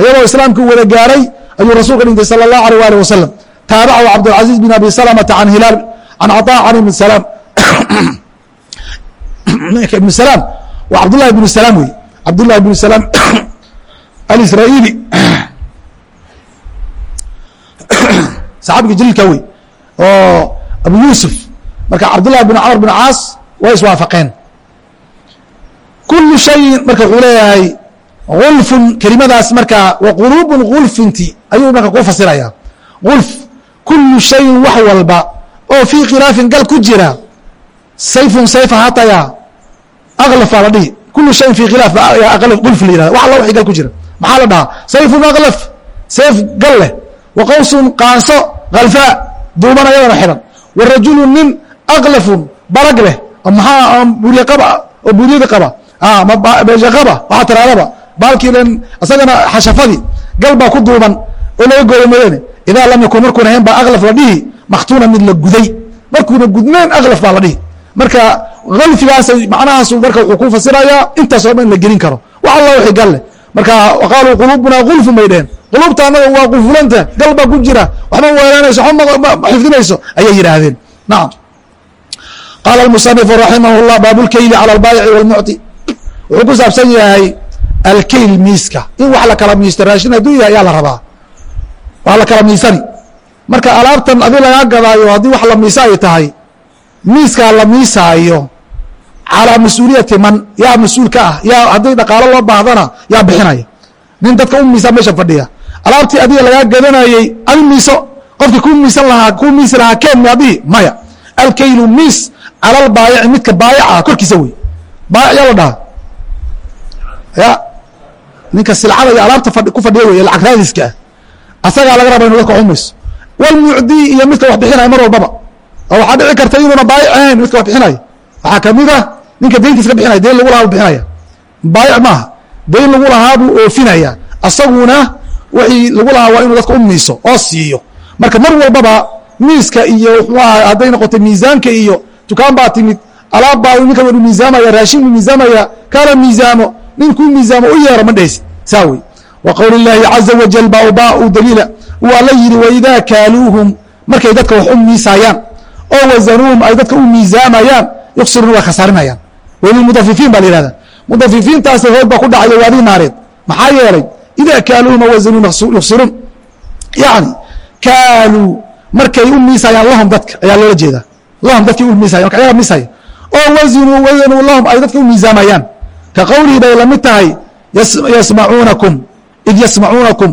iyadoo islaamkii wada gaaray ayuu rasuulka dhintay sala allahu aleh waalih wasalam taabacahu cabdilcaziiz bin abi salamata can hilaal can cataa can ibni salaam. Ibni salaam waa cabdullahi ibnu salaam wey. Cabdullahi ibnu salaam alisraaili saxaabigii jaliilka wey. Oo abu yuusuf. Marka cabdullahi bin camr bin caas way iswaafaqeen. Kulu shayin marka wuxuu leeyahay gulfun kelimadaas markaa wa quluubun gulfinti ayuu marka ku fasiraya. Gulf kulu shayin wax walba oo fii khilaafin gal ku jira sayfun sayfa hataya aklaf baa la dhihi kulu shayin fi khilaaf gulf la yihahda wax alla wixii gal ku jira maxaa la dhahaa sayfun aklaf sayf gal leh wa qawsun qaanso khalfaa duuban ayadana xidhan wa rajulu nin aklafun barag leh maxaa burye qaba oo buryadi qaba beeshe qaba waxaa tiraadaba baalkii len isagana xashafadii gal baa ku duuban oo laga gooyo mooyaane idaa lam yakun markuuna ahayn baa aklaf la dhihi maktuuna mid la guday markuuna gudneen aklaf baa la dhihi marka alfigaas macnahaas marka wuxuu ku fasirayaa intaasoo dhan in la gelin karo. Wax alla wixii gal leh marka qaaluu quluubuna gulfun bay dheheen quluubta annaga waa qufulanta gal baa ku jira. Waxba weelanayso waxba xifdinayso ayay yidhaahdeen. Nacam qaala almusanifu raximah llah baabulkeyli cala albaayici walmucti wuxuu ku saabsan yahay alkeyl miiska. In wax la kala miisto raashin hadduu yahay ayaa la rabaa. Waa la kala miisani marka alaabtan adi lagaa gadaayo haddii wax la miisa ay tahay miiskaa la miisaayo calaa mas'uuliyati man yaa mas'uul ka ah yaa haddii dhaqaalo loo baahdana yaa bixinaya. Nin dadka u miisa meesha fadhiya. Alaabtii adiga lagaa gadanayey adi miiso qofkii ku miisan lahaa ku miisi lahaa keen miadihi maya. Alkaylu miis cala albaayici midka baayaca korkiisa wey. Baayac yaa la dhahaa. Ya. Ninka silcada iyo alaabta ku fadhiya wey lacag raadiska ah. Asagaa laga raba inu dadka umiiso walmucdii iyo midka wax bixinaya mar walbaba oo waxaa dhici karta inuuna baayic ahayn midka wax bixinaya waxaa ka mid ah ninka dayntiis ka bixinaya dayn lagu lahaa bu bixinaya. Baayic maaha. Dayn lagu lahaa buu oofinaya. Asaguna wixii lagu lahaa waa inuu dadka u miiso oo siiyo. Marka mar walbaba miiska iyo wuxuu aha hadday noqoto miisaanka iyo dukaan baa timid. Alaab baa ninka wanu miisaamaya raashin buu miisaamaya kana miisaamo. Ninkuu miisaamo u yeero ma dhehaysi saa wey wa qowl illaahi caza wajal baa baa u daliila. Waa la yidhi waidaa kaaluuhum. Markay dadka wax u miisaayaan oo wasanuuhum ay dadka u miisaamayaan yuksiruun waa khasaarinayaan welilmudafifiin baa la yihahda mudafifiintaas hood baa ku dhacaya waadii naareed. Maxaa yeelay ida kaaluuhum oo wasanuuhum yuksiruun yani kaaluu markay u miisayaan lahum dadka ayaa loola jeedaa. Lahum dadkii u miisaya marka ayaga miisaya. Oo wazinuu wasanuu lahum ay dadka u miisaamayaan ka qowlihi bay la mid tahay yasmacuunakum id yasmacuunakum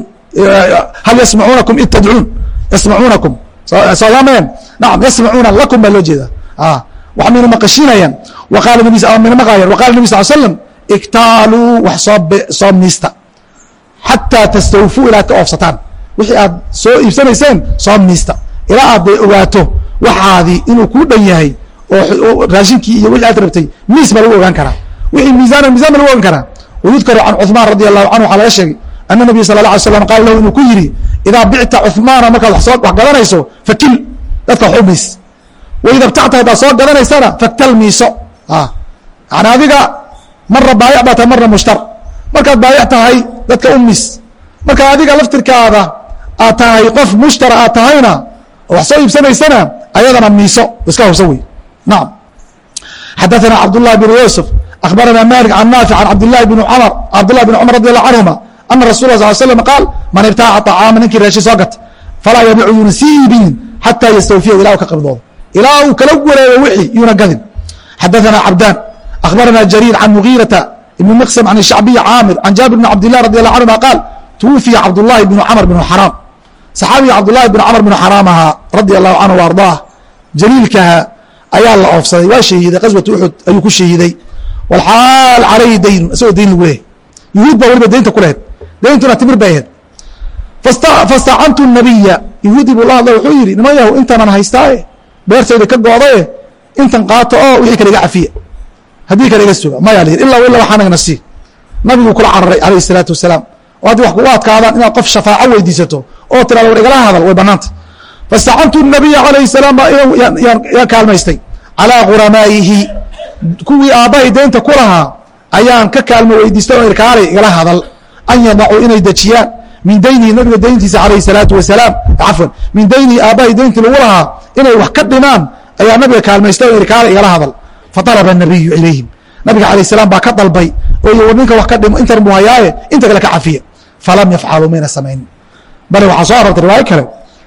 hal yasmacuunakum id tadcuun yasmacuunakum soodameen nacam yasmacuuna lakum baa loo jeedaa. Wax mina nabi mina maqaayaan waqala nabi sal slam iktaaluu wax soo miista xataa tastawfuu ilaa ka oofsataan. Wixii aad soo iibsanayseen soo miista ilaa aad day ogaato waxaadii inuu kuu dhan yahay oo raashinkii iyo wixii aad rabtay miis baa lagu ogaan karaa. Wixii miisaan misan ba lagu ogaan karaa. Wayudkaru can cuثmaan radi allahu canhu waxaa laga sheegay ana nabiya sala la alay slam qaala lahu inuu ku yidhi idaa bicta cuثmaana markaad wax gadanayso fakil dadka wax u miis waida btacta haddaad soo gadanaysana faktal miiso yani adiga marna baayac baa tahay marna mushtar markaad baayac tahay dadka u miis marka adiga laftirkaada aad tahay qof mushtara aad tahayna wax soo iibsanaysana ayadana miiso iska hubsa wey naam xadaثana cabdالlahi bn yusuf akhbarana malik can naafic can cabdlahi bn cmr cabdالlah bn cmr radi allahu canهuma ana rasul sal slm qaal man ibtaaca acaama ninkii raashi soo gata falaa yamnacu yuuna sii binin xataa yastawfiya ila ka qabdoodo ilaa uu kala wareego wixii yuuna gadin xadaana cabdaan akhbarana jariir can mugiirata ibni miqsam can shacbiyi caamir can jaabir bni cabdilah radi alla canhuma qaal twufiya cabdullaahi bnu camr bnu xaraam saxaabiga cabdullaahi bnu camr bnu xaraam ahaa radi allahu canhu ardaah jaliilkaha ayaa la oofsaday waa shahiiday qaswata uxud ayuu ku shahiiday walxaal calayhi daynun isagoo dayn lagu leeyahy yuhuud baa weliba daynta ku lehed dayntuna timir bay ahayd fastacantu nabiya. Yuhuudii buu la hadla wuxuu yidhi niman yahu intanan haystaaye beertayda ka goodaye intan qaato oo wixii kale cafiya haddii kale suga maya la yidhi illa illa waxaanagna sii nabiguu kula cararay calayhi salaatu wasalaam. Oo haddii wax kugu adkaadaan inaad qof shafaaco weydiisato oo tirada war igala hadal way bannaanta fastacantu nabiya calayhi salaam baa yaan kaalmaystay. Calaa guramaa'ihi kuwii aabbahay deynta ku lahaa ayaan ka kaalmo weydiistay oo irkaalay igala hadal an yadacuu inay dejiyaan min daynihi nabiga deyntiisa calayhi salaatu wasalaam cafwan min daynihi aabbahay deyntii lagu lahaa inay wax ka dhimaan ayaa nabiga kaalmaystay oo irkaalay igala hadal faطalaba nabiyu ilayhim nabiga alayh salaam baa ka dalbay oo war ninka wax ka dhimo intan buu hayaaye inta kale ka cafiya falam yafcaluu mayna samaynin bale waxaa soo arortay riwaayo kale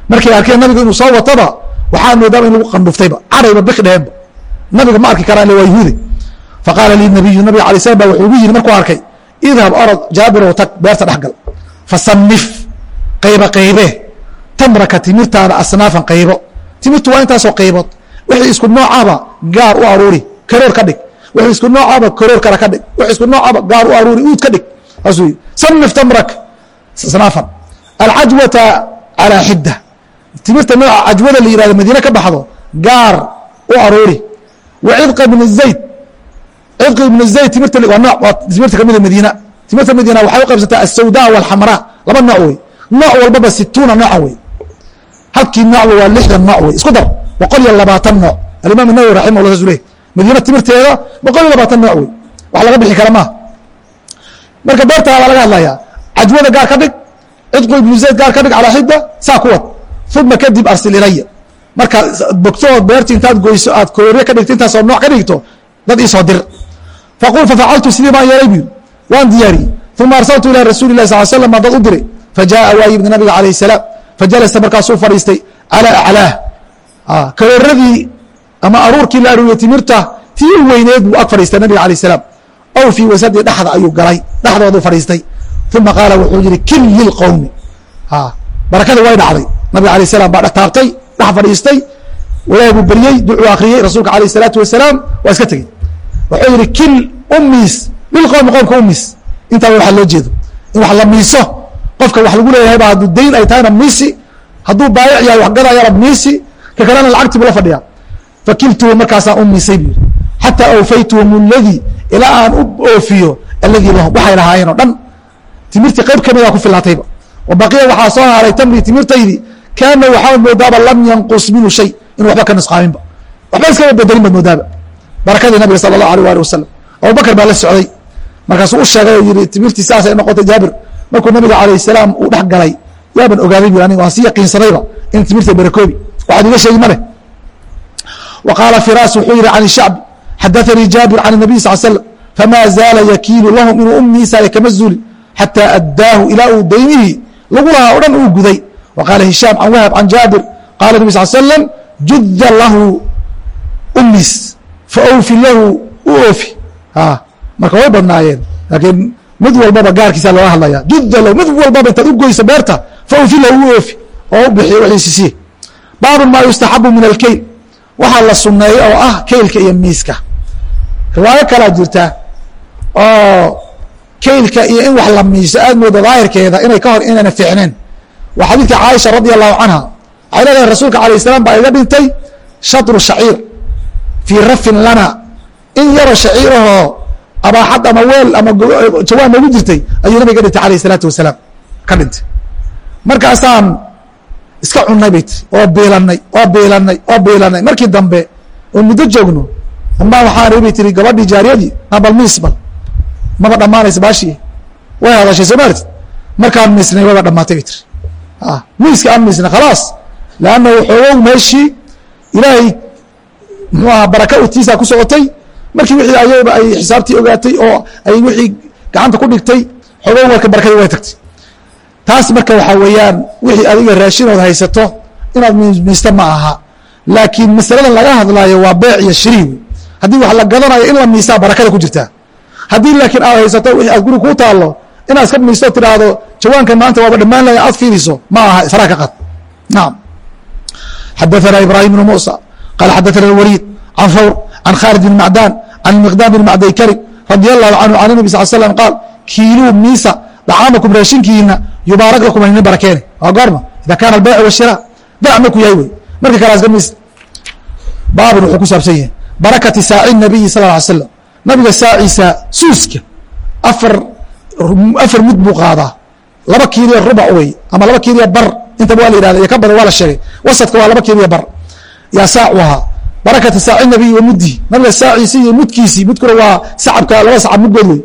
markay arkeen nabiga inuu soo wataba waxaa moodaaba in lagu qandhuftayba cadhayba bik dheheenba nabiga ma arki karaan waa yuhuude faqaala lii nabiyu nabiga alay slam ba wuxuu ugu yidhi markuu arkay idhab orod jaabirow tag beerta dhexgal fasanif qayba qaybe. Tamraka timirtaada asnaafan qaybo. Timirtu waa intaasoo qaybood wixii isku noocaba gaar u aruuri karoor ka dhig. Wixii isku noocaba karoor kale ka dhig. Wixii isku noocaba gaar u aruuri uud ka dhig. Saasuu yidhi sanif tamrak asnaafan. Alcajwata calaa xidda. Timirta nooca cajwada la yihahdo madiine ka baxdo gaar u aruuri. Wa cidqa ibn cidqa ibn zayd timirta waa noo waa timirta kamida madiina. Timirta madiina waxay u qaybsataa asawda walxamraa laba nooc wey. Nooc walbaba situuna nooca wey. Halkii noocba waa lixdan nooc wey. Isku dar. Boqol iyo labaatan nooc. Alimaam nawowi raximah llah sasu leh madiina timirteeda boqol iyo labaatan nooc wey. Wax laga bixi kara maaha marka beertaa baa laga hadlayaa. Cajwada gaar ka dhig cidqu ibnu zayd gaar ka dhig calaa xidda saa ku wad. Uma kadib arsil ilaya markaad bogtood beerti intaad goyso aad koorye ka dhigto intaasoo nooc ka dhigto dad iisoo dir faqul fafacaltu sidii baan yeelay buyiri waan diyaariyey uma arsaltu ilaa rasuuli lahi sal slam baan dad u diray fajaaa waa yimid nabiga calayh salaam fajalasa markaasuu fadhiistay calaa aclaah karoradii ama aruurkii la aruuriye timirta tii weyneed buu ag fadhiistay nabiga alah salaam ow fii wasadii dhexda ayuu galay dhexdooduu fadhiistay uma qaala wuxuu yihi kil lilqowmi barakada way dhacday nabiga alah salam baa taabtay dhex fadhiistay walaahi buu beryey ducuu akriyey rasuulka alayh salaatu wasalaam waa iska tegey wuxuu yihi kil umiis lilqowmi qowmka umiis intaaba waxa loo jeedo. In wax la miiso. Qofka wax lagu leeyahay ba hadduu dayn ay tahayna miisi. Hadduu baayac yahay wax gadayana miisi. Ka kalena lacagtii buu la fadhiyaa. Fakiltuhu markaasaan u miisay buu yihi xataa awfaytuhum اladii ilaa aan u oofiyo aladii lahum waxay lahaayeen oo dhan. Timirtii qayb kamida ku filaatayba wa baqiya waxaa soo haray tamri timirtaydii kaana waxaa moodaaba lam yanqus minhu shay. Inu waxba ka nisqaaminba waxba iskama bedelin baad moodaaba barakadii nabiga sala اllahu alيh ali wasalam abubakr baa la socday. Markaasuu u sheegay oo yihi timirtii saasay noqotay jaabir. Markuu nabiga alayh salaam uu dhex galay yaaban ogaaday bu aniga waan si yaqiinsadayba in timirta barakoobi waxaad iga sheegi male. Wa qaala wuxuu yihi can shacbi xadaanii jaabir can nabiy sal slam famaa zaala yakiilu lahum inuu u miisaayo kama zuulin xataa addaahu ilaa uu daymihii lagu lahaa o dhan uu guday. Wa qaala hishaam can wahab can jaabir. Qala nabi sal slam judda lahu umis faawfi lahu u oofi marka way badnaayeen laakiin mid walbaba gaarkiisa looga hadlaya judda lahu mid walbaba intaad u goyso beerta faawfi lahu u oofi oo u bixiyo wixiisi siiye baabu maa yustaxabu min alkeyl waxaa la sunneeyey oo ah keylka iyo miiska. Riwaayo kalaa jirta oo keylka iyo in wax la miiso aad mooda daahirkeeda inay ka hor inayna fiicneen. Waa xadiidka caaisha radi allahu canha. Waxay leedahay rasuulka alayh salaam baa iga dhintay shatru shaciir fii rafin lana. In yaroo shaciirahoo abaaxad ama weel ama jawaan noogu jirtay ayuu nabiga dhintay alayh isalaatu wasalaam ka dhintay. Markaasaan iska cunnay bay tiri oo biilanay oo biilanay oo biilanay markii dambe oo muddo joogno ambaa waxaan bay tiri gabadhii jaariyadii abal miis bal maba dhammaanaysa baashii? Way hadashay soo maartid markaan miisnay waba dhamaatay bay tiri. Miiska aan miisnay khalaas. Leanna waxoogow meeshii ilaahay muxuu ahaa baraka utiisaa ku socotay. Markii wixii ayaba ay xisaabtii ogaatay oo ay wixii gacanta ku dhigtay xoogow warka barakadii way tagtay. Taas marka waxaa weeyaan wixii adiga raashinood haysato inaad miista ma aha. Laakiin masaladan laga hadlaayo waa beec iyo shiriiw haddii wax la gadanayo in la miisaa barakada ku jirtaa haddii laakiin aad haysato wixii aad guri kuu taallo inaad iska miisto tiraahdo jawaankan maanta waaba dhammaan laya aad fiiriso ma aha israa ka qad. Naam. Xadaثana ibrahim bn musa qala xadaثana اwaliid can fawr can khaalid bn macdan can miqdam bn macday karib radi allahu canhu can nabi sal slam qaal kiiluu miisa dacaamakum raashinkiina yubaarak lakum aynin barakeene waa goorma ida kaana albayc washira bayc maku yahay wey marka kale aska miisa baabun wuxuu ku saabsan yahay barakati saaci nabiyi sal ly slam nabiga saaciisa suuska afar afar mud buu qaadaa laba kiiliya rubac wey ama laba kiiliya bar intaba waa la yihahda iyo ka badan waa la sheegay wasadka waa laba kiiliya bar yaa saacu ahaa barakati saaci nabiyi wa muddihi nabiga saaciisi iyo mudkiisii mudkuna waa sacabka laba sacab mudgood wey.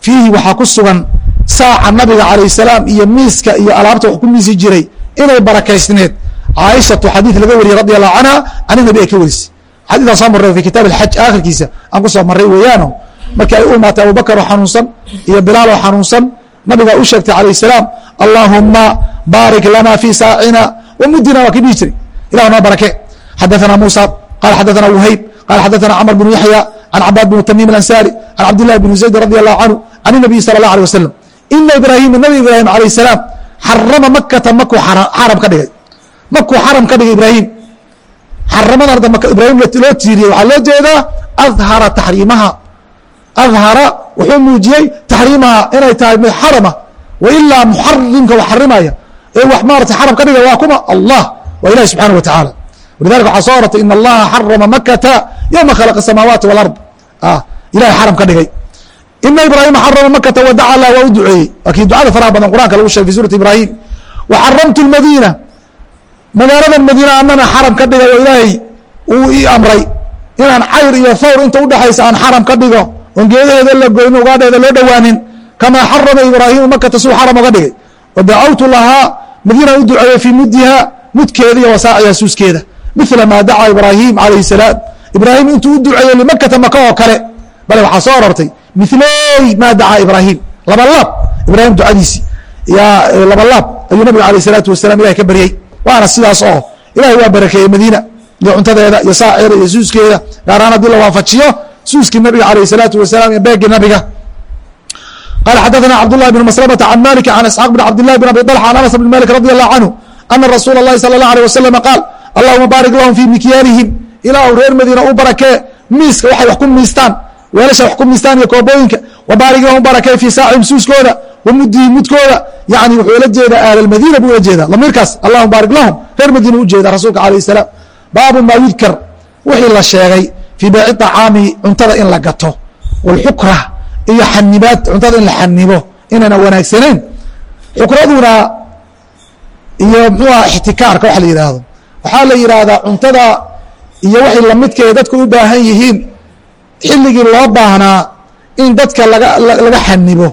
Fiihi waxaa ku sugan saaca nabiga calayh salaam iyo miiska iyo alaabta wax ku miisi jiray inay barakaysneed. Caaishatu xadiid laga wariyey radi allahu canha can nabi ay ka warisay xadiidan soo marray fi kitaab alxaj aakhirkiisa. Aan ku soo marray weeyaano. Markii ay u imaatay abubakar oo xanuunsan iyo bilaal oo xanuunsan nabigaa u sheegtay calayh salaam allaahuma baarik lana fi saacina wa muddina waa kii dhihi jiray. Ilah noo barake xadaثana musa qala xadaثana whayb qala xadaثana cmr bn yaxya can cabaad bn tamim alansaari can cabdillahi bn zayd radi allahu canhu can الnabiyi salى اlah alيه wasalam ina ibraahima nabi ibraahim alayh salaam xarama makata makuu xaram ka dhigay makuu xaram ka dhigay ibraahim xaramadan hadda maka ibraahim loo tiiriyey waxaa loo jeedaa adhara taxriimaha adhara wuxuu muujiyey taxriimaha inay tahay mid xarama wa ilaa muxarimka wax xarimaya ee wax maarata xaram ka dhiga waa kuma allah waa ilahi subxaana wa tacaala walidalika waxaa soo orortay in allaha xarama makata yowma khalaqa asamaawaati walard ilahay xaram ka dhigay ina ibraahima xarama makata wadaca lah waa u duceeyey waa ducada faraha badan qur'anka lagu sheegay fi suurati ibraahim wa xaramtu lmadiina magaaladan madiina anana xaram ka dhigay oo ilaahay uu ii amray inaan cayr iyo fawr inta udhexaysa aan xaram ka dhigo oon geedaheeda la goynin ugaadheeda loo dhowaanin kamaa xarama ibraahimu makata suu xaram oga dhigay wa dacawtu lahaa madiina u duceeyey fii muddiha mudkeeda iyo wasaaciha suuskeeda mila maa dacaa ibraahim calayh salaam ibraahim intuu u duceeyey limakata maka oo kale bale waxaa soo arortay miley maa dacaa ibraahim laba laab ibraahim ducadiisii yaa laba laab ayuu nabiga alayh salaatu wasalam ilahay ka baryey waana sidaas oo ilahay waa barakeeyey madiina iyo cuntadeeda iyo saaceeda iyo suuskeeda gaaraan haddii la waafajiyo suuskii nabiga alayh salaatu wasalaam iyo beegii nabiga qala xadaثna cabdالlahi بn masلمةa can maliki can isxaaq bn cabd لlahi bn abi طلxa an anas bn malik radي الlahu canhu ana rasuula الlahi salى الlaه alيه waslm qaal allahuma baarik lahum fii mikyaarihim ilaahu reer madiina u barakee miiska waxay wax ku miistaan. Weelasha wax ku miistaan iyo koobooyinka. Wa baarik lahum barakee fii saacihim suuskooda wa muddihim mudkooda yani wuxuu ula jeedaa ahlalmadiina buu ula jeedaa. Lamiirkaas allahuma baarik lahum reer madiina u jeeda rasuulka calayh salaam. Baabu maa yudkar wixii la sheegay fii beeci acaami cuntada in la gato walxukra iyo xanibaad cuntada in la xanibo inayna wanaagsaneyn xukraduna iyo muxuuaha ixtikaarka waxa la yidhaahdo waxaa la yidhaahdaa cuntada iyo waxay lamidka ee dadku u baahan yihiin. Xilligii loo baahnaa in dadka laga laga xanibo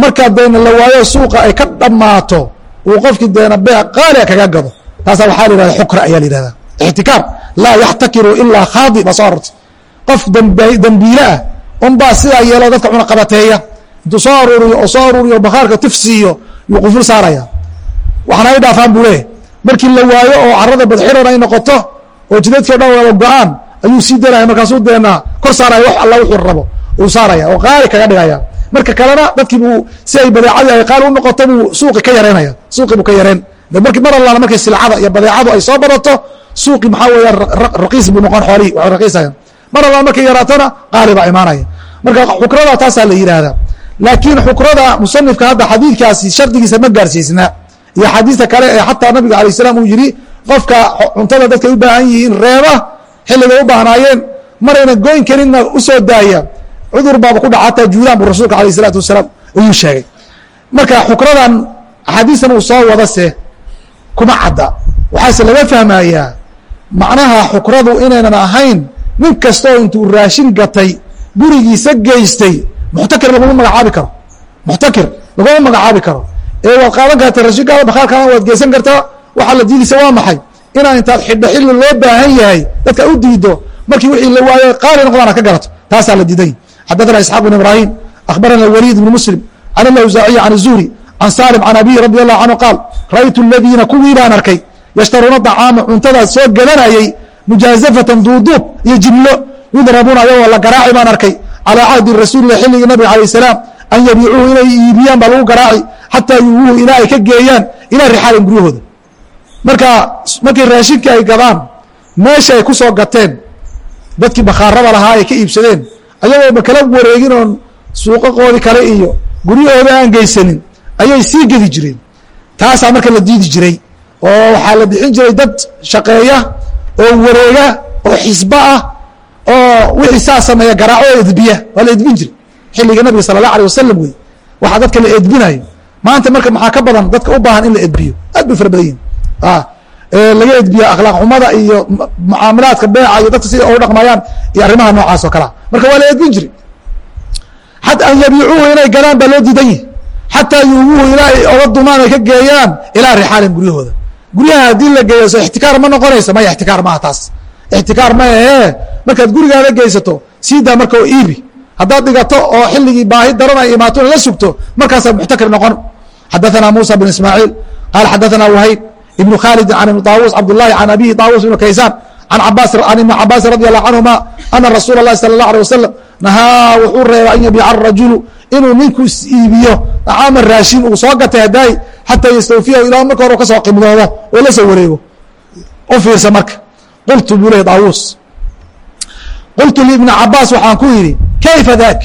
markaa deena la waayo suuqa ay ka dhammaato uu qofkii deena beec qaaliga kaga gado. Taasaa waxaa la yihahda xukra ayaa la yihahdaa ixtikaar laa yaxtakiru ilaa khaadi baa soo arortay qof dembiile ah unbaa sidaa yeelo dadka cuna qabateeya. Intuu soo aruuriyo oo soo aruuriyo bakhaarka tif siiyo yuu quful saaraya waxna dhaafaan buu leeyahy markii la waayo oo carada badxiran ay noqoto oo jidadkii o dhan wada go'aan ayuu sii daynaya markaasuu deenaa kor saaraya wax alla wuxuu rabo uu saaraya oo qaali kaga dhigaya marka kalena dadkii buu si ay badeecadii ay qaali u noqoto buu suuqi ka yareynaya suuqi buu ka yareen. Mar allaana markay silcada iyo badeecadu ay soo badato suuqi maxaa weeya raqiis buu noqon xoolihii waxay raqiisayan mar allaana markay yaraatona qaali baa imaanaya. Marka xukrada taasaa la yidhaahdaa laakiin xukrada musanifka hadda xadiidkaasi shardigiisa ma gaarsiisna iyo xadiista kale ee xataa nabiga alay slam uu yihi qofka cuntada dadkay u baahan yihiin reeba xilligay u baahnaayeen marayna goyn karinna u soo daaya. Cudur baaba ku dhaca hataa juudaan bu rasuulka alayh isalaatu wasalaam ayuu sheegay. Marka xukradan axaadiistan uu soo wada se kuma cadda. Waxaase laga fahmayaa macnaha xukradu inaynan ahayn nin kastoo intuu raashin gatay gurigiisa geystay muxtakir laguma magacaabi karo. Muxtakir laguma magacaabi karo ee waad qaadan karta raashinkaada bakhaarkaana waad geysan kartaa waxaa la diidaysa waa maxay inaa intaad xidho xilli loo baahan yahay dadka u diido markii wixii la waayo qaali noqdaan ad ka garato taasaa la diiday xadaثna isxaaq بn ibrahim akhbarana waliid bn muslim can alawsaaciyi can الzuhri can salim can abihi radi allahu canhu qaal ra'aytu aladiina kuwii baan arkay yashtaruuna طacaama cuntadaas soo gadanayey mujaazafatan duuduub iyo jimlo yudrabuuna ayagoo la garaaci baan arkay calىa cahdi rasuulilah xilligii nabiga alayه الsalaam an yabiicuuhu inay iibiyaan baa lagu garaaci xataa yuuuhu ilaa ay ka geeyaan ilaa rixaalin guryahooda. Marka markay raashinka ay gadaan meesha ay ku soo gateen dadkii bakhaarada lahaa ay ka iibsadeen ayagoo ma kala wareegin oon suuqaqoodii kale iyo guryahooda aan geysanin ayay sii gedi jireen. Taasaa marka la diidi jiray oo waxaa la bixin jiray dad shaqeeya oo wareega oo xisba ah oo wixii saa sameeya garaaco edbiya waa la edbin jiray xilliga nabiga sala allah alay wasalam wey. Waxaa dadka la edbinayo. Maanta marka maxaa ka badan? Dadka u baahan in la edbiyo. Aad bay fara badan yihiin laga edbiya akhlaaq xumada iyo mucaamalaadka beeca iyo dadka sida ogu dhaqmayaan iyo arrimaha noocaas oo kalea marka waa la edbin jiri xata an yabiicuuhu inay galaan baa loo diidan yihi xataa yuuguuhu ilaa ay oga dumaan ay ka geeyaan ilaa rixaalin guryahooda. Guryaha haddii la geeyo so ixtikaar ma noqonaysa maya ixtikaar maaha taas. Ixtikaar ma ahee markaad gurigaada geysato siidaa marka oo iibi haddaad dhigato oo xilligii baahi daran ay imaato la sugto markaasaa muxtakir noqon xadaثana musa bn ismaaciil qaala xadaثana wahayb ibn khaalid can ibn طaawus cabdالlahi can abihi طaawus ibn kaysaan an abas an ibn cabaasin radi allahu canهuma ana rasuula اlahi salى اlah alيه wasalam nahaa wuxuu reeba an yabiica arajulu inuu ninku iibiyo acaama raashin uu soo gatay hadaayi xataa yastawfiyahu ilaa marka hore kasoo qimdoodo oo la soo wareego u fiirsa marka qultu buu leh daawuus qultu libni cabaas waxaan ku yidhi kayfa dak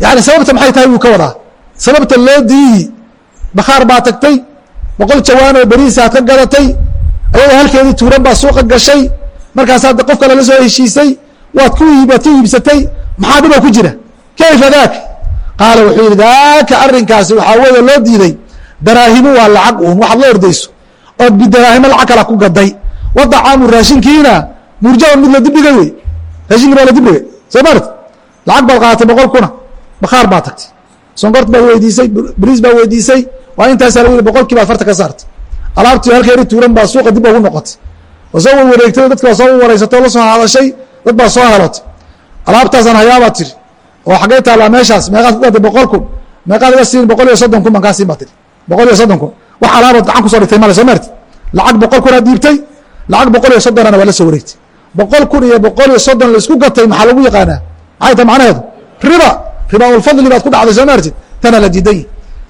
yani sababta maxay tahay buu ka wadaa sababta loo diiyi bakhaar baa tagtay boqol jawaan oo beriisaad ka gadatay ayadoo halkeedii tuuran baa suuqa gashay markaasaad qof kale la soo heshiisay waad ku waad iibsatay maxaa dhiba ku jira kayfa dak qaala wuxuu yihi daaka arrinkaasi waxaa weeye loo diiday daraahimu waa lacag uun waxaad la ordayso ood bidaraahimo lacag kala ku gaday wadacaamu raashinkiina murjaon mid la dibdhigay wey raashinkii baa la dibdhigay soo maart lacag baad qaadatay boqol kuna. Bakhaar baa tagtay. Sonkort baad weydiisay bariis baa weydiisay. Waa intaasaa lagu yihi boqolkii baad farta ka saartay. Alaabtii halkeeri tuuran baa suuqa dib ugu noqotay. Oo soo wareegtay dadki baa soo wareysatay oo la soo hadashay dad baa soo helotay alaabtaasaan hayaabaad tiri. Oo xaggay taallaa meeshaas meeqaad ku gaday boqol kun. Meeqaad iga siin boqol iyo soddon kun baan kaa siin baa tiri. Boqol iyo soddon kun. Wax alaabaad gacan ku soo dhigtay male soo maarti lacag boqol kun aad dhiibtay lacag boqol iyo soddonana waa la soo wareegtay boqol kun iyo boqol iyo soddon la isku gatay maxaa lagu yaqaanaa? Maxay tahay macnaheedu? Riba. Ribaulfadli baad ku dhacday soo maartid tana la diiday.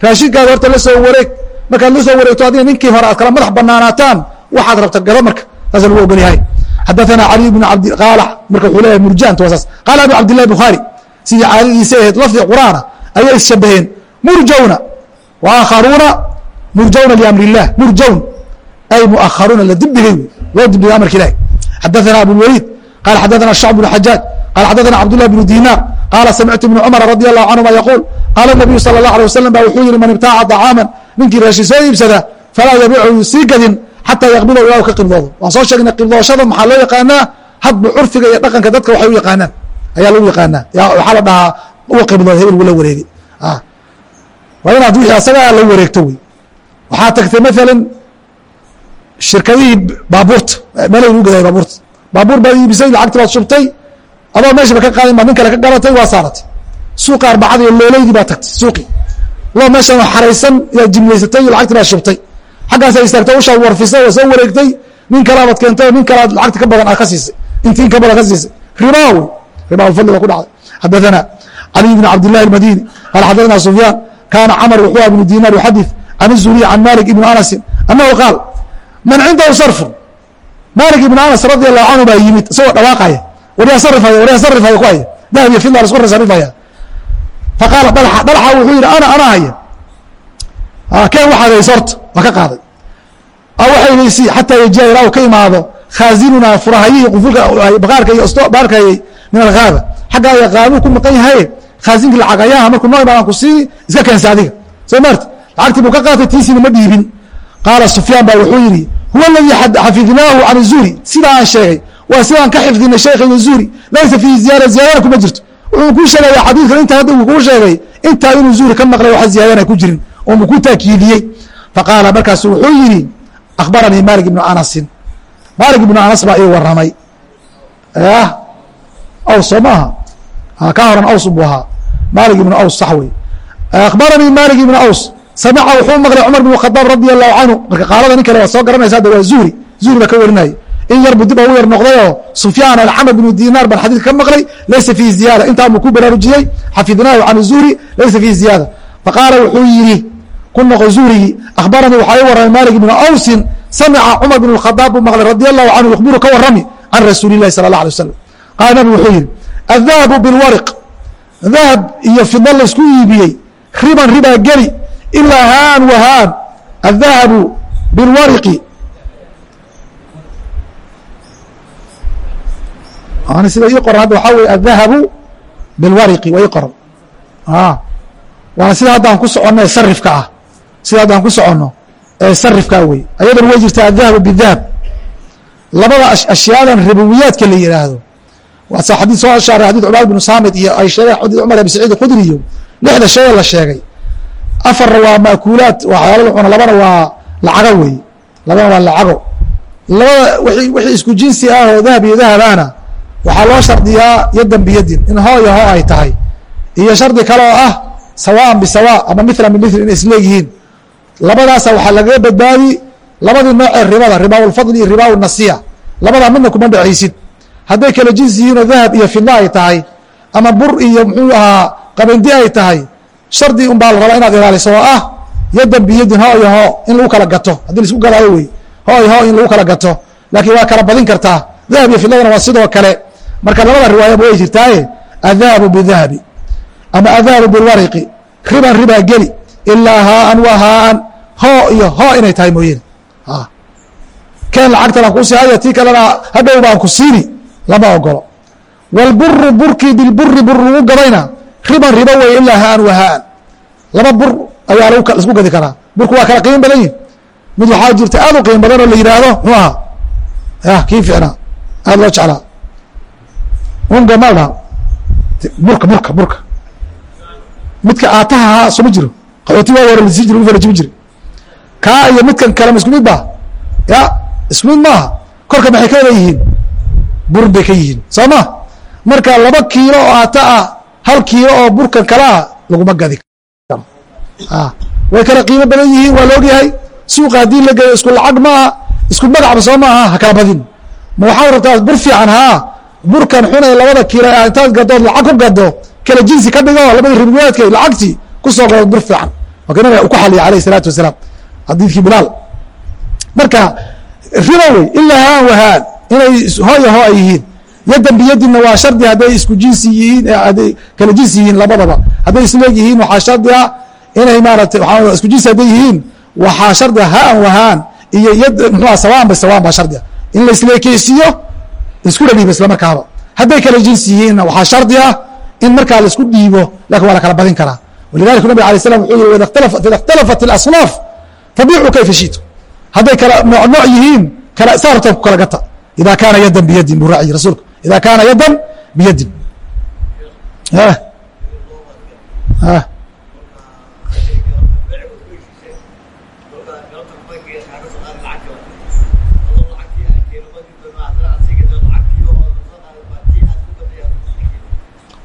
Raashinkaada horta la soo wareeg. Markaad la soo wareegto adiga ninkii hore aad kala madax banaanaataan waxaad rabta gado marka. Taasa lagu ogol yahay. Xadaثana cali bn abd qaala marka wuxuu leeyahay murjant waa saas. Qaala abu cabdillahi bukhaari sidii caadadiisa ahayd lafdi qur'aana ayay isshabaheen murjawna wa aakharuuna murjawna liamri illah. Murjawn ay muakharuuna la dibdhigay loo dibdhigay amarka ilahi xadaثana abulwaliid qala xadaثana shacb bn xajaaj qala xadaثana cabdullah bn dinar qaala samictu ibn cumar radi allahu canهuma yaquul qaala nabiyu salى اlah alيه wasalam ba wuxuu yihi man ibtaaca طacaaman ninkii raashin soo iibsada falaa yabiicu yuu sii gadin xataa yaqbido ilah ka qibdoodo waan soo sheegnay qibdooshada maxaa loo yaqaanaa hadba curfiga iyo dhaqanka dadka waxay u yaqaanaan ayaa lagu yaqaanaa waxaa la dhahaa uu qibdooda hebel wuu la wareegay waa inaad wixii asagaa la wareegto wey waxaa tagtay maalan shirkadihii baabuurta. Meelay lagu gadaya baabuurta. Baabuur baad iibisay lacagtii baad shubtay. Adoo meeshiiba ka qaadin baad nin kale ka garatay waa saaratay. Suuqa arbacadii looleydii baad tagtay suuqii. Loo meeshan xaraysan yaad jimlaysatay iyo lacagtii shubtay. Xaggaasaa istaagtay ushaad warfisay waa soo wareegtay. Nin kalaabaad keentay oo nin kalaad lacagti ka badan aad ka siisay. Intiin ka badan ka siisay. Ribaa wey ribaa alfadli baa ku dhacday. Xadaana caliy bn cabdillahi almadini qaala xadaana sufyaan kaana camar wuxuu ibnu dinar yuxadid can izuriy can malik ibnu anasin annahu qaal man cindahu sarfun malik ibn anas radi allahu canhu baa yimid isagoo dhawaaqaya waryaa sarifaya waryaa sarifaya ku haya dahab iyo fidla lasku sarifaya faqaala dalxa dalxa wuxuu yidhi ana ana haya keen waxaad hayso horta waa ka qaaday waxaynaysi xataa yajiya ilaa ka imaado khaazinunaa furahayihii qufulka baqaarka iyo baarka hayay min alghaaba xaggaa ya qaabuu ku maqan yahay khaazinkii lacagayaha markuu noo imaadaan ku sii iska keensa adiga soo maarti lacagtii buu ka qaatay tiisiina ma dhiibin qaala sufyaan baa wuxuu yidhi huwa aladii xafidnaahu can zuhri sidaa aan sheegay waa sidaan ka xifdinay sheekhayna zuhri laysa fiihi ziyaada ziyaadana kuma jirto. Wuxuu kuu sheegaya xadiidkan inta hadda uu kuu sheegay intaa inuu zuhri ka maqlay waxa ziyaadana ku jirin oo mu ku taakiidiyey faqaala markaasu wuxuu yidhi akhbaranii malik ibnu anasin. Malik ibnu anas baa ii waramay yah aws soo ka horan aws buu ahaa. Malik ibnu aws sax wey akhbaranii malik ibnu aws samica wuxuu maqlay cumar bn khadaab radi allahu canhu marka qaalada nin waa soo garanaysa hadda waa zuhri zuhri baa ka warinaya in yar buu dib ugu yar noqdayoo sufyaan alcamr bnu dinaar baan xadiidka ka maqlay laysa fiihi ziyaada intaa buu ku baraarujiyey xafidnaahu can zuhri laysa fiihi ziyaada faqaala wuxuu yidhi ku noqo zuhrigii akhbaranii waxaa ii warramay malik ibnu awsin samica cumar bn khadaab buu maqlay radi allahu canhu yukhbiru ka warrami can rasuuli lahi sala allah alay wasalam qaala nabigu wuxuu yidhi addahabu bilwariq dahab iyo fida laysku iibiyey riban ribaa geli ilaa haan wa haan addahabu bilwariqi ani sida ii qoran hadda waxaa weye addahabu bilwariqi waa qoran waana sida haddaan ku soconno ee sarifka ah sida haddaan ku soconno ee sarifkaa wey ayadana way jirtaa addahabu bidahab labada ashyaadan ribowiyaadka la yihaahdo waasa xadii soo shaaray xadid cubaad bnu saamid iyo ay sheegeen xadid cumar abi saciid khudri lixda shayee la sheegay afarna waa maakulaat waxyaala cuna labana waa lacago wey labana waa lacago. Labada wixii isku jinsi ah oo dahab iyo dahabana waxaa loo shardiyaa yadan biyadin in hoo iyo hoo ay tahay. Iyo shardi kale oo ah sawaan bisawa ama mila bimil inay isleeyihiin labadaasa waxaa lagaga badbaadi. Labadii noocee ribada ribaawlfadli iyo ribaaw labadaa midna kuma dhexaysid hadday kala jinsi yihiin oo dahab iyo fidla ay tahay ama bur iyo muxuu ahaa qabandi ay tahay shardi un baa la rabaa inaad ilaaliso oo ah yadan biyadin ho iyo ho in lagu kala gato. Haddii la isku gadaayo wey. Ho iyo ho in lagu kala gato. Laakiin waa kala badin kartaa dahab iyo fidladana waa sidoo kale. Marka labada riwaayaba way jirtaaye adahabu bidahabi ama adahabu bilwariqi. Riban ribaa geli. Ilaa haaan wa haaan hoo iyo hoo inay tahay mooyeen. Keen lacagtan aan kuusii haya tii kalena hadhow baan ku siini lama ogolo wاlburu burkii bilburi bur lagu gadayna riban ribo wey ilaa haaan wa laba bur ayaa la isku gadi karaa. Burku waa kala qiimo badan yihiin mid waxaa jirta aad u qiimo badan oo la yidhaahdo muxuu ahaa yah kii ficnaa aad loo jeclaa. Unga malda burka burka burka. Midka aataha ahaa soma jiro. Qaxooti waa hore la sii jiro ufalajimi jire kaa iyo midkan kale ma isku mid ba ya isku mid maaha. Korka maxay ka wada yihiin? Bur bay ka yihiin. Soo ma? Marka laba kiilo oo aata ah hal kiilo oo burkan kale ah laguma gadi karo. Way kala qiimo badan yihiin waa la ogyahay. Suuqa haddii la geeyo isku lacag maaha isku magacba soo maaha ha kala badin. Ma waxaa rabtaa bur fiican haa burkan xunay labada kiilo intaad gadood lacag ku gado kala jinsi ka dhigo labadii ribiyaadka lacagtii ku soo gado bur fiican. Waa ka nabiga ku xaliya alayh isalaatu wasalaam xadiidkii bilaal. Marka riba wey ilaa haan wahaan inay hooya hoo ay yihiin yadan waa shardi hadday isku jinsi yihiin hadday kala jinsi yihiin labadaba. Hadday isleeg yihiin waxaa shardi ah inay maaratay isku jinsi hadday yihiin waxaa shardi ah haan wahaan iyo yad muxuua sawaan ba sawaan baa shardi ah. In la isleekeysiiyo isku dhadhiibo isla markaaba. Hadday kala jinsi yihiinna waxaa shardi ah in markaa la isku dhiibo laakiin waa la kala badin karaa. Walidalika nabig alay slam wuxuu yihi ida اkhtalafat اlasnaaf fabiicuu kayfa shitu? Hadday kala nooc yihiin kala saarta ku kala gata. Ida kaana yadan biyadin buu raaciy rasuulka ida kaana yadan biyadin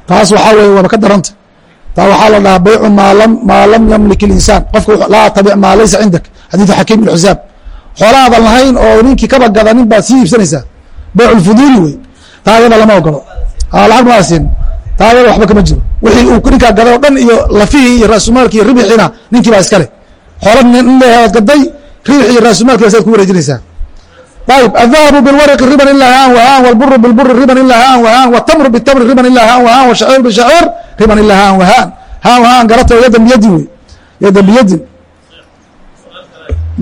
taas waxaa weye waaba ka daranta. taa waxaa la dhahaa baycu maa lam yamlik اlinsaan qofka laa tabic maa laysa cindak. Xadiidu xakiim ibn xusaam xoolahaadan lahayn oo ninkii kaba gada nin sii iibsanaysaa bayc lfuduuli wey taa ayada lama ogolo lacag maasin taa ayada waxba kama jiro wixii uu ninkaa gaday o dhan iyo lafihii iyo rasumaalki iyo ribixiina ninkii baa iskale xoola nin leeyahay ood gaday riixi raasumaalkiiba saad ku wareejinaysaa ayb الذahabu bاlwarqi riban ilaa haan وhaan wاlburu bilburi riban ilaa haan وhaan wالtamru bالtamri riban ilaa haan وhaan wالshacيir bشhacيir riban ilaa haan وhaan haan وhaan garata yadan biyadin wey yadan biyadin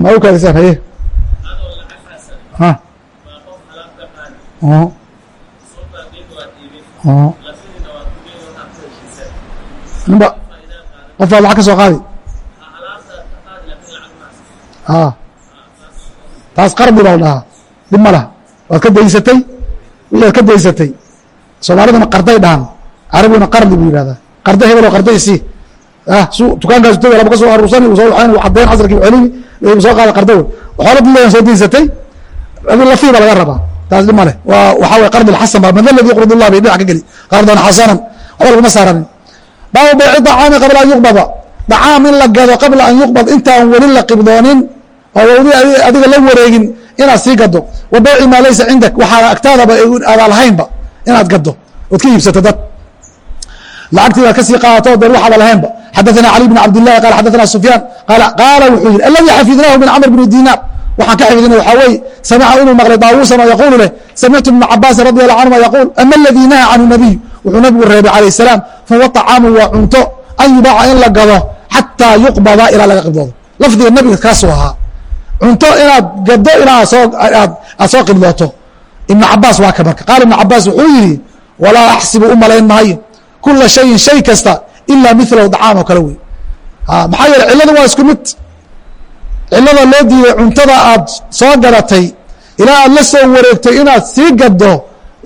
ma u kaalisaan haye Ninba qof baa lacag ka soo qaadi. Taas qardi baa la dhahaa dhib ma laha. Waad ka daysatay wixi ad ka daysatay soomaaliduna qarday dhahan carabiguna qardi buu yihahdaa qarda hebelo qardaysi su dukaankaas taga laba ka soo aruursani u soo waxayn caddayn casarkii celini soo qaada qarda wey waxoola dilayan soo daysatay lafii ba laga rabaa taas dhib ma leh waa waxaa way qardi xasan ba madla ladii yuqrid ullah bay dhinac ka geli qardan xasanan waxba laguma saaranin baabu bayci dacaami qabla an yuqbada. Dacaam in la gado qabla an yuqbad. Intaan weli la qibdoonin oo weli adiga la wareegin inaad sii gado. Wa bayci maa laysa cindak. Waxaa agtaadaba adaa lahaynba inaad gado. Ood ka iibsato dad. Lacagtii baad ka sii qaadato dee waxaaba lahaynba xadaثana cali bn cabdillahi qala xadaثana sufyaan qaala wuxuu yihi aladii xafidnaahu min camr bni dinaar waxaan ka xifdina waxaa weeye samica inuu maqlay daawuusan oo yaquulu leh samictu ibna cabaasin radi allahu canhuma yaquul ama aladii naha canhu nabiy? Wuxuu nabigu reebay calayh salaam fahuwa طacaamu waa cunto an yubaaca in la gado xataa yuqbada ilaa laga qibdoodo. Lafdiga nabiga kaasuu ahaa. Cunto inaad gado ilaa aad soo qibdooto. Ibn cabaas waa ka marka. Qaala ibn cabaas wuxuu yihi walaa axsibu u malayn maayo kula shayin shay kasta ilaa milahu dacaam oo kale wey maxaa yeele ciladu waa isku mid cilada loo diiday cuntada aad soo gadatay ilaa aad la soo wareegtay inaad sii gado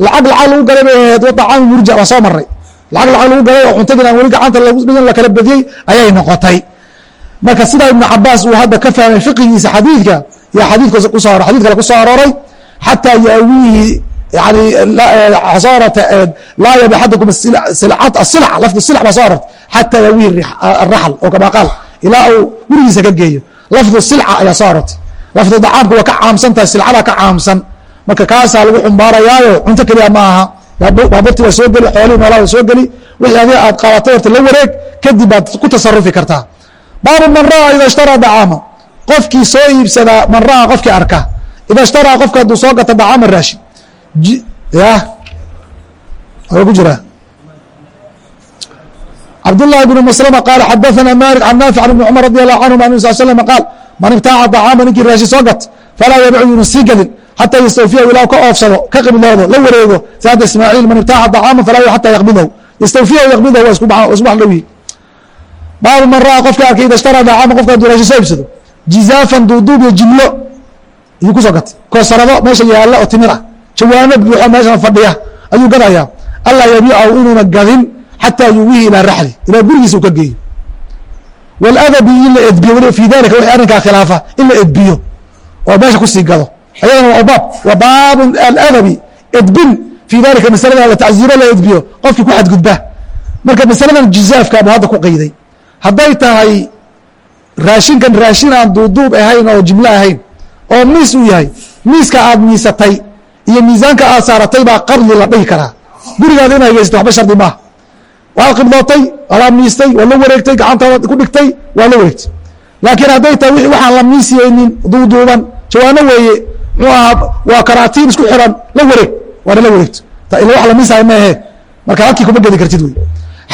lacag lacag lagu galay bay ahayd waطacaami murja waa soo maray lacag lacag lagu galay oo cuntadii aan weli gacanta dhigin la kala badiyey ayay noqotay. Marka sidaa ibnu cabaas uu hadda ka fahmay fiqigiisa xadiidka yaa xadiidka kuso xadid kale ku soo arooray xataa yaawiihi yani soo arorta laa yabi axadakum asilc lafdi silc baa soo arortay xataa yaawihi araxl oo kama qaal ilaa uu gurigiisa ka geeyo lafdu silca ayaa soo arortay lafdu dacaamka waa ka caamsan tahay silcadaa ka caamsan marka kaasaa lagu xumbaarayaayo cunto keliya ma aha baaburti waa soo geli xoolihii noolaa waa soo geli wixii adiga aad qaadatay horta la wareeg kadib baad ku tasarufi kartaa baabu man ra'a ida ishtaraa dacaama qofkii soo iibsadaa man ra'a qofkii arka ida ishtaraa qofka hadduu soo gata dacaama raashin ya waa ku jiraa cabdاللahi بن مسلمة qال xadثna mالك عن نافع عن بن cمر رضي الله عنهma aن صل sلم qاal man ibtaaca طacاama ninkii raashin soo gat falaa yabcu yunu sii gelin xatى ystawfiya ilaa ka oofsado ka qibdoodo la wareego saada ismاعيل man ibtaaca طacاama falaa xatى yqbidhu ystawfiya yqbidhu wa isku dhow yihi baabu man ra'a qofka arkay ida ishtaraa طacاama qofka haduu raashin soo iibsado jizaafan duuduub iyo jimlo ayuu kusoo gatay koosarado meesha yaala oo timir ah jawaano buuxo meeshan fadhiya ayuu gadaya alaa yabiicahu inuuna gadin xatى yuwihi ilaa raxli ilaa gurigiisa ka geeyo wاladabi in la edbiyo waliba fi dalika wixii arrinkaa khilaafa in la edbiyo oo meesha ku sii gado ayadana waa baab waa baabu aladabi edbin fi dalika masalada la tacziiro la edbiyo qofkii ku xadgudba marka masaladan jizaafka hadda ku qeyday hadday tahay raashinkan raashin aan duuduub ahayn oo jimlo ahayn oo miis uu yahay miiska aad miisatay iyo miisaanka aad saaratay baa qardi la dhihi karaa gurigaada in hageysata waxba shardi maaha waad qibdootay waad miistay waad la wareegtay gacantaada ku dhigtay waa la wareegtay laakiin hadday tahay wixii waxaan la miisiyeynin duuduuban jawaano weeye muxuu ahaa waa karaatiin isku xiran la wareeg waana la wareegto ila wax la miisayo ma ahe marka halkii kuma gedi kartid wey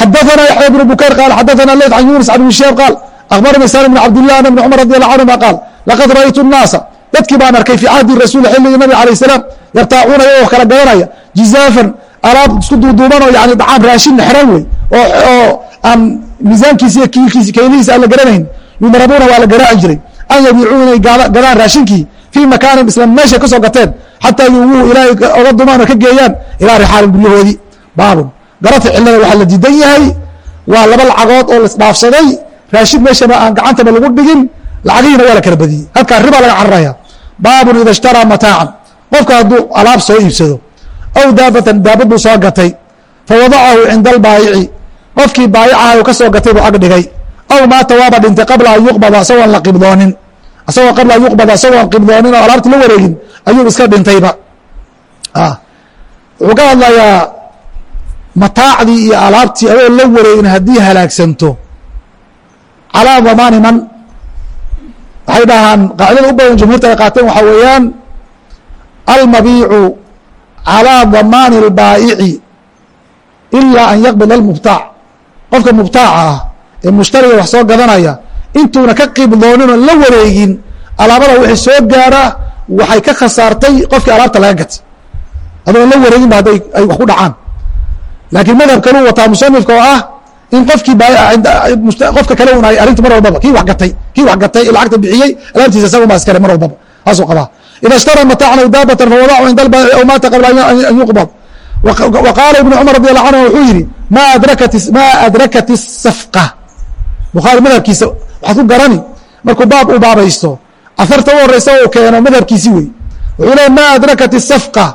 xadaثana yaxya bn bukayr qaal xadaثana leyt can yunis can ibn shihaab qaal akhbarani salim bn cabdillah an ibn cumar radi allahu canhuma qaal laqad ra'aytu الnaasa dadkii baan arkay fii cahdi rasuul xilligii nabi alayه الsalaam yartaacuuna iyagoo kala gadanaya jizaafan alaab isku duuduuban oo yani dacaam raashin xiran wey oo aan miisaankiisi iyo kiilkiisi keylihiisa aan la garanayn yudrabuuna waa la garaaci jiray. An yabiicuu inay gadaan raashinkii fii makaanin isla meeshay ka soo gateen xataa yuwuu ilaahay oga dumaan oo ka geeyaan ilaa rixaalin guryahoodii baabun garata cilada waxaa la diidan yahay waa laba lacagood oo laisdhaafsaday raashin meeshaba aan gacantaba lagu dhigin lacagihiina waa la kala badiyey halkaa ribaa laga cararaya baabun ida ishtaraa mataacan. Qofka hadduu alaab soo iibsado aw daabatan daabad buu soo gatay. Fawadacahu cinda albaayici qofkii baayicaha ka soo gatay buu ag dhigay. Aw maata waaba dhintay qabla an yuqbada isagoon la qibdoonin. Isagoo qabla an yuqbada isagoon qibdoonin oo alaabti la wareegin ayuu iska dhintayba. Wuxuu ka hadlayaa mataacdii iyo alaabtii adoo la wareegin haddii halaagsanto. Calaa damaani man. Waxay dhahaan qaacidada u badan jumhuurta ay qaateen waxaa weeyaan almabiicu calىa damaani اlbaa'ici ilaa an yaqbid almubtaac. Qofka mubtaaca ah ee mushtariga wax soo gadanaya intuuna ka qibdoonin oon la wareegin alaabada wixii soo gaara waxay ka khasaartay qofkii alaabta laga gatay. Adoon la wareegin ba hadday ay wax ku dhacaan. Laakiin madhab kaluu wataa musanifka oo ah in qofkii qofka kale un ay arrinta mar walbaba kii wa gatay kii wax gatay lacagta bixiyey alaabtiisa isagun baa iskale mar walbaba. Saasuu qabaa ida ishtara mataacan aw daabatan fawadachu cinda albaayici aw maata qabla an yuqbad waqaala ibnu cumar radi allah canhu wuxuu yidhi maa adrakat isafqa bukhaari madhabkiisa waxaad ku garani markuu baab uu baabaysto aharta u horraysa uu keeno madhabkiisi wey wuxuu leey maa adrakat isafqa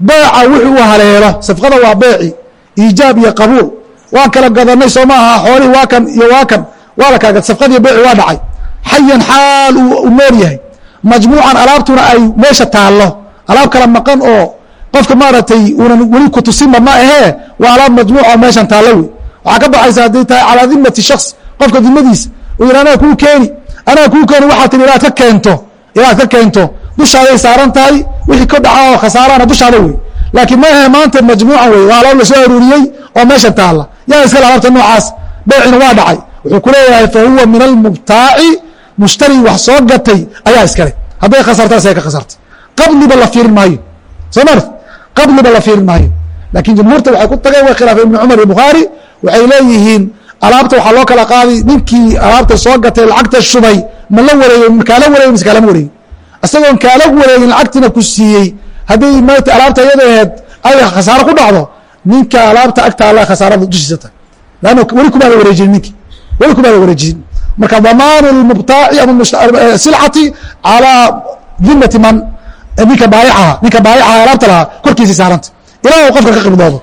beeca wuxuu haleelo safqada waa beeci iijaab iyo qabuul waan kala gadanay soo ma aha xoolihii waa kan iyo waa kan waa la kala gad safqadiiyo beeci waa dhacay xayan xaal uu nool yahay majmuucan alaabtuna ay meesha taallo. Alaab kala maqan oo qofka maaragtay unan weli kutusinba ma ahee waa alaab majmuuca meeshan taallo wey. Waxaa ka baxaysa hadday tahay calaa dimati shaks qofka dimadiisa uu yidhi anaa kuu keeni anaa kuu keeni waxaa tihi ilaad ka keento ilaad ka keento. Dushaaday saaran tahay wixii ka dhaca oo khasaarana dushaada wey. Laakiin ma ahe maanta majmuuca wey waa alaab la soo aruuriyey oo meesha taalla. Yaa iskale alaabta noocaas beecina waa dhacay. Wuxuu ku leeyahay fa huwa min almubtaaci mushtari wax soo gatay ayaa iskale hadday khasarta asay ka khasartay. Qabliba la fiirin maayo. Soo mart qabliba la fiirin maayo. Laakiin jumhuurta waxay ku tageen way khilaafeen ibnu cumar iyo bukhaari. Waxay leeyihiin alaabta waxaa loo kala qaaday ninkii alaabta soo gatay lacagta shubay ma la wareegey kaala wareegey mise kaalama wareegin isagoon kaala wareegin lacagtina ku siiyey hadday mt alaabta iyada aheed ay khasaaro ku dhacdo ninka alaabta agtaala khasaarada dushiisa tahay. Lanna weli kumaada wareejinin ninki. Weli kumaada wareejinin marka damaanu mubtaaci ama eh, silcati calaa dimati man? Eh, ninka baayaha ninka baayacaha alaabta lahaa korkiisii saaranta. Ilaa qofka ka qibdoodo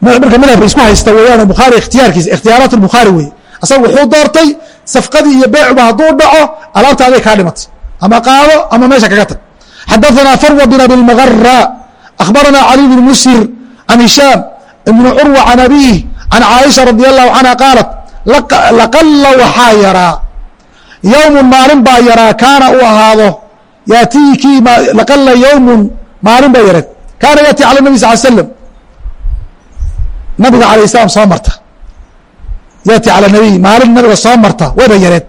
marka madhabka isku haysta weeyaan bukhaari ikhtiyaarkiisa ikhtiyaaraat bukhaari weeye. Asaga wuxuu doortay safqadii iyo beecuba hadduu dhaco alaabta aday kaa dhimatay ama qaado ama meesha kaga tag. Xadaثna farw bin abi اlmagara akhbarana cali bn musir can hishaam ibn curwa can abiih can caaisha radi alahu canha qaalat laqalla waxaa yaraa. Yowmun maalin baa yaraa kaana uu ahaado yaatiikii laqalla yowmun maalin baa yareed kaana yaati cala nabi sal slam nabiga alayh salam soo marta. Yaati cala nabiy maalin nabiga soo marta wayba yareed.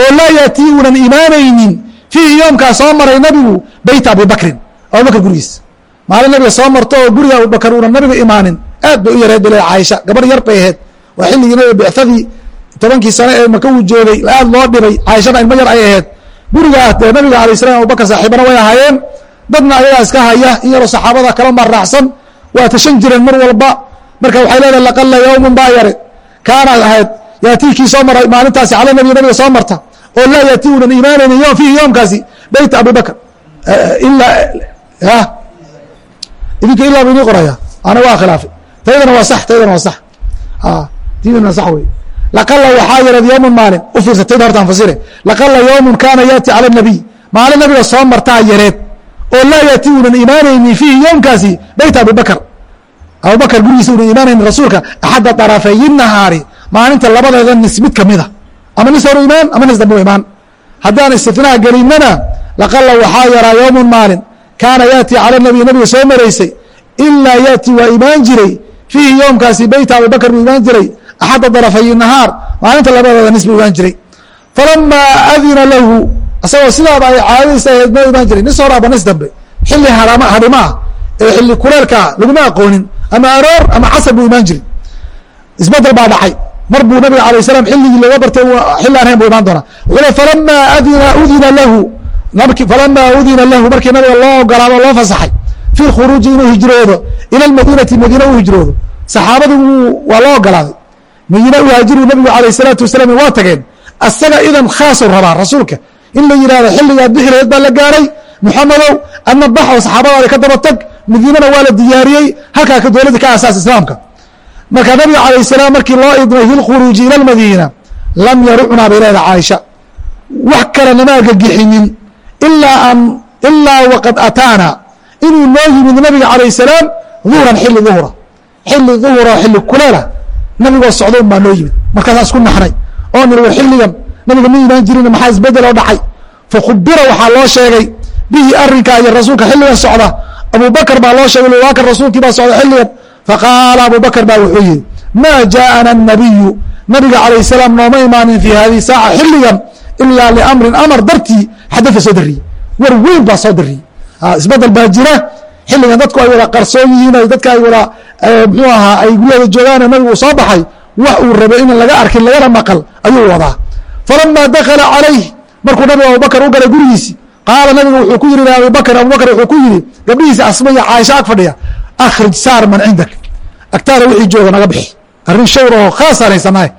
Oo laa yaatii unan imaanaynin fiihi yoomkaa soo maray nabigu beyta abibakrin abubakr gurigiisa maalin nabiga soo marta oo guriga abubakr unan nabiga imaanin aad bay u yareed bale caaisha gabar yar bay ahayd waa xilligii bicadii tobankii sane ee maka uu joogay aad loo dhibay caaishana ilmo yar ay ahayd. Gurigaa dee nabiga alay slam abubakar saaxiibana way ahaayeen. Dadna ayagaa iska haya in yaroo saxaabada kala maar raacsan waa tashan jireen mar walba. Marka waxay leedahay laqalla yowmun baa yare. Kaanaad ahayd. Yaatiikii soo maray maalintaasi cala nabi nabiga soo marta. Oo laa yaati unan imaanaynin yo fiihi yoomkaasi beyta abibakr ilaa idinka ilaa bu idin qoraya. Ana waa khilaafay. Taydana waa sax taydana waa sax tidana sax wey laqala waxaa yareed yowman maalin u fiirsatayda hortaan fasire laqala yowmun kaana yaati cala nabiy maalin nabiga soo martaa yareed oo laa yaati unan imaanaynin fiihi yoomkaasi beyta abibakr abubakr gurigiisa unan imaanaynin rasuulka axadda darafeyi nahaari maalinta labadeeda nis mid kamida ama nis horu imaan ama nis dambe u imaan haddaan istifnaa gelinana laqala waxaa yaraa yowmun maalin kaana yaati cala nabiy nabiga soo maraysay ilaa yaati waa imaan jiray fiihi yoomkaasi beyta abubakr buu imaan jiray axadda darafay nahaar maalinta labadeeda nis buu imaan jiray falamaa adina lahu isagoo sidaaba ay caadadiisa ahayd noo imaan jiray nis hore aba nis dambe xilli hadhimo ah ee xilli kuleelkaa laguma aqoonin ama aroor ama casar buu imaan jiray isbeddel baa dhacay mar buu nabiga alay slam xilligii laga bartay xilli aan hayn buu imaan doonaa wuxuu le falamaa adina udina lahu falamaa udina lahu markii nabiga loo ogolaado loo fasaxay fi lkhuruuji inuu hijroodo ila lmadiinati madiina u hijroodo saxaabadu waa loo ogolaaday madiina u haajiru nabigu alayh salaatu wasalaam waa tageen asaga idan khaasu rabaa rasuulka. In la yihahdo xilligaad bixi laheed baa la gaaray muxamadow adna bax oo saxaabadaada ka daba tag madiinana waa la diyaariyey halkaa ka dowladda ka asaas islaamka. Marka nabiga alayh salaam markii loo idmay fi ila lmadiina lam yarucnaa bay leeda caaisha. Wax kale nama agagixinin ilaa waqad ataana. Inuu noo yimid nabiga alayh salaam duhran xilli duhra xilli duhra xilli kuleela nabigoo socda un baa noo yimid. Markaasaan isku naxnay oo niri war xilligan nabiga ma imaan jirin maxaa isbeddel oo dhacay? Fakhubira waxaa loo sheegay bihi arinkaa iyo rasuulka xilligan socda abubakr baa loo sheegay waakar rasuulkii baa socda xilligan. Faqaala abubakr baa wuxuu yihi maa jaaana الnabiyu nabiga calayh salaam nooma imaanin fi hadihi saaca xilligan ilaa liamrin amar dartii xadafa soo dariyey war weyn baa soo dariyey isbeddel baa jira xilligan dadku ay wada qarsoon yihiin dadka ay wada mxuu ahaa ay guryada joogaane nabigu uu soo baxay wax uu rabay in laga arkin lagana maqal ayuu wadaa. Falama dakala calayh markuu nabiga abubakr u galay gurigiisi qaala nabiga wuxuu ku yiri abubakr abubakr wuxuu ku yidhi gabdhihiisa asma caaisha ag fadhiya akhrij saar man cindak. Agtaada wixii jooga naga bixi arrin shawr oo khaasaan haysanahay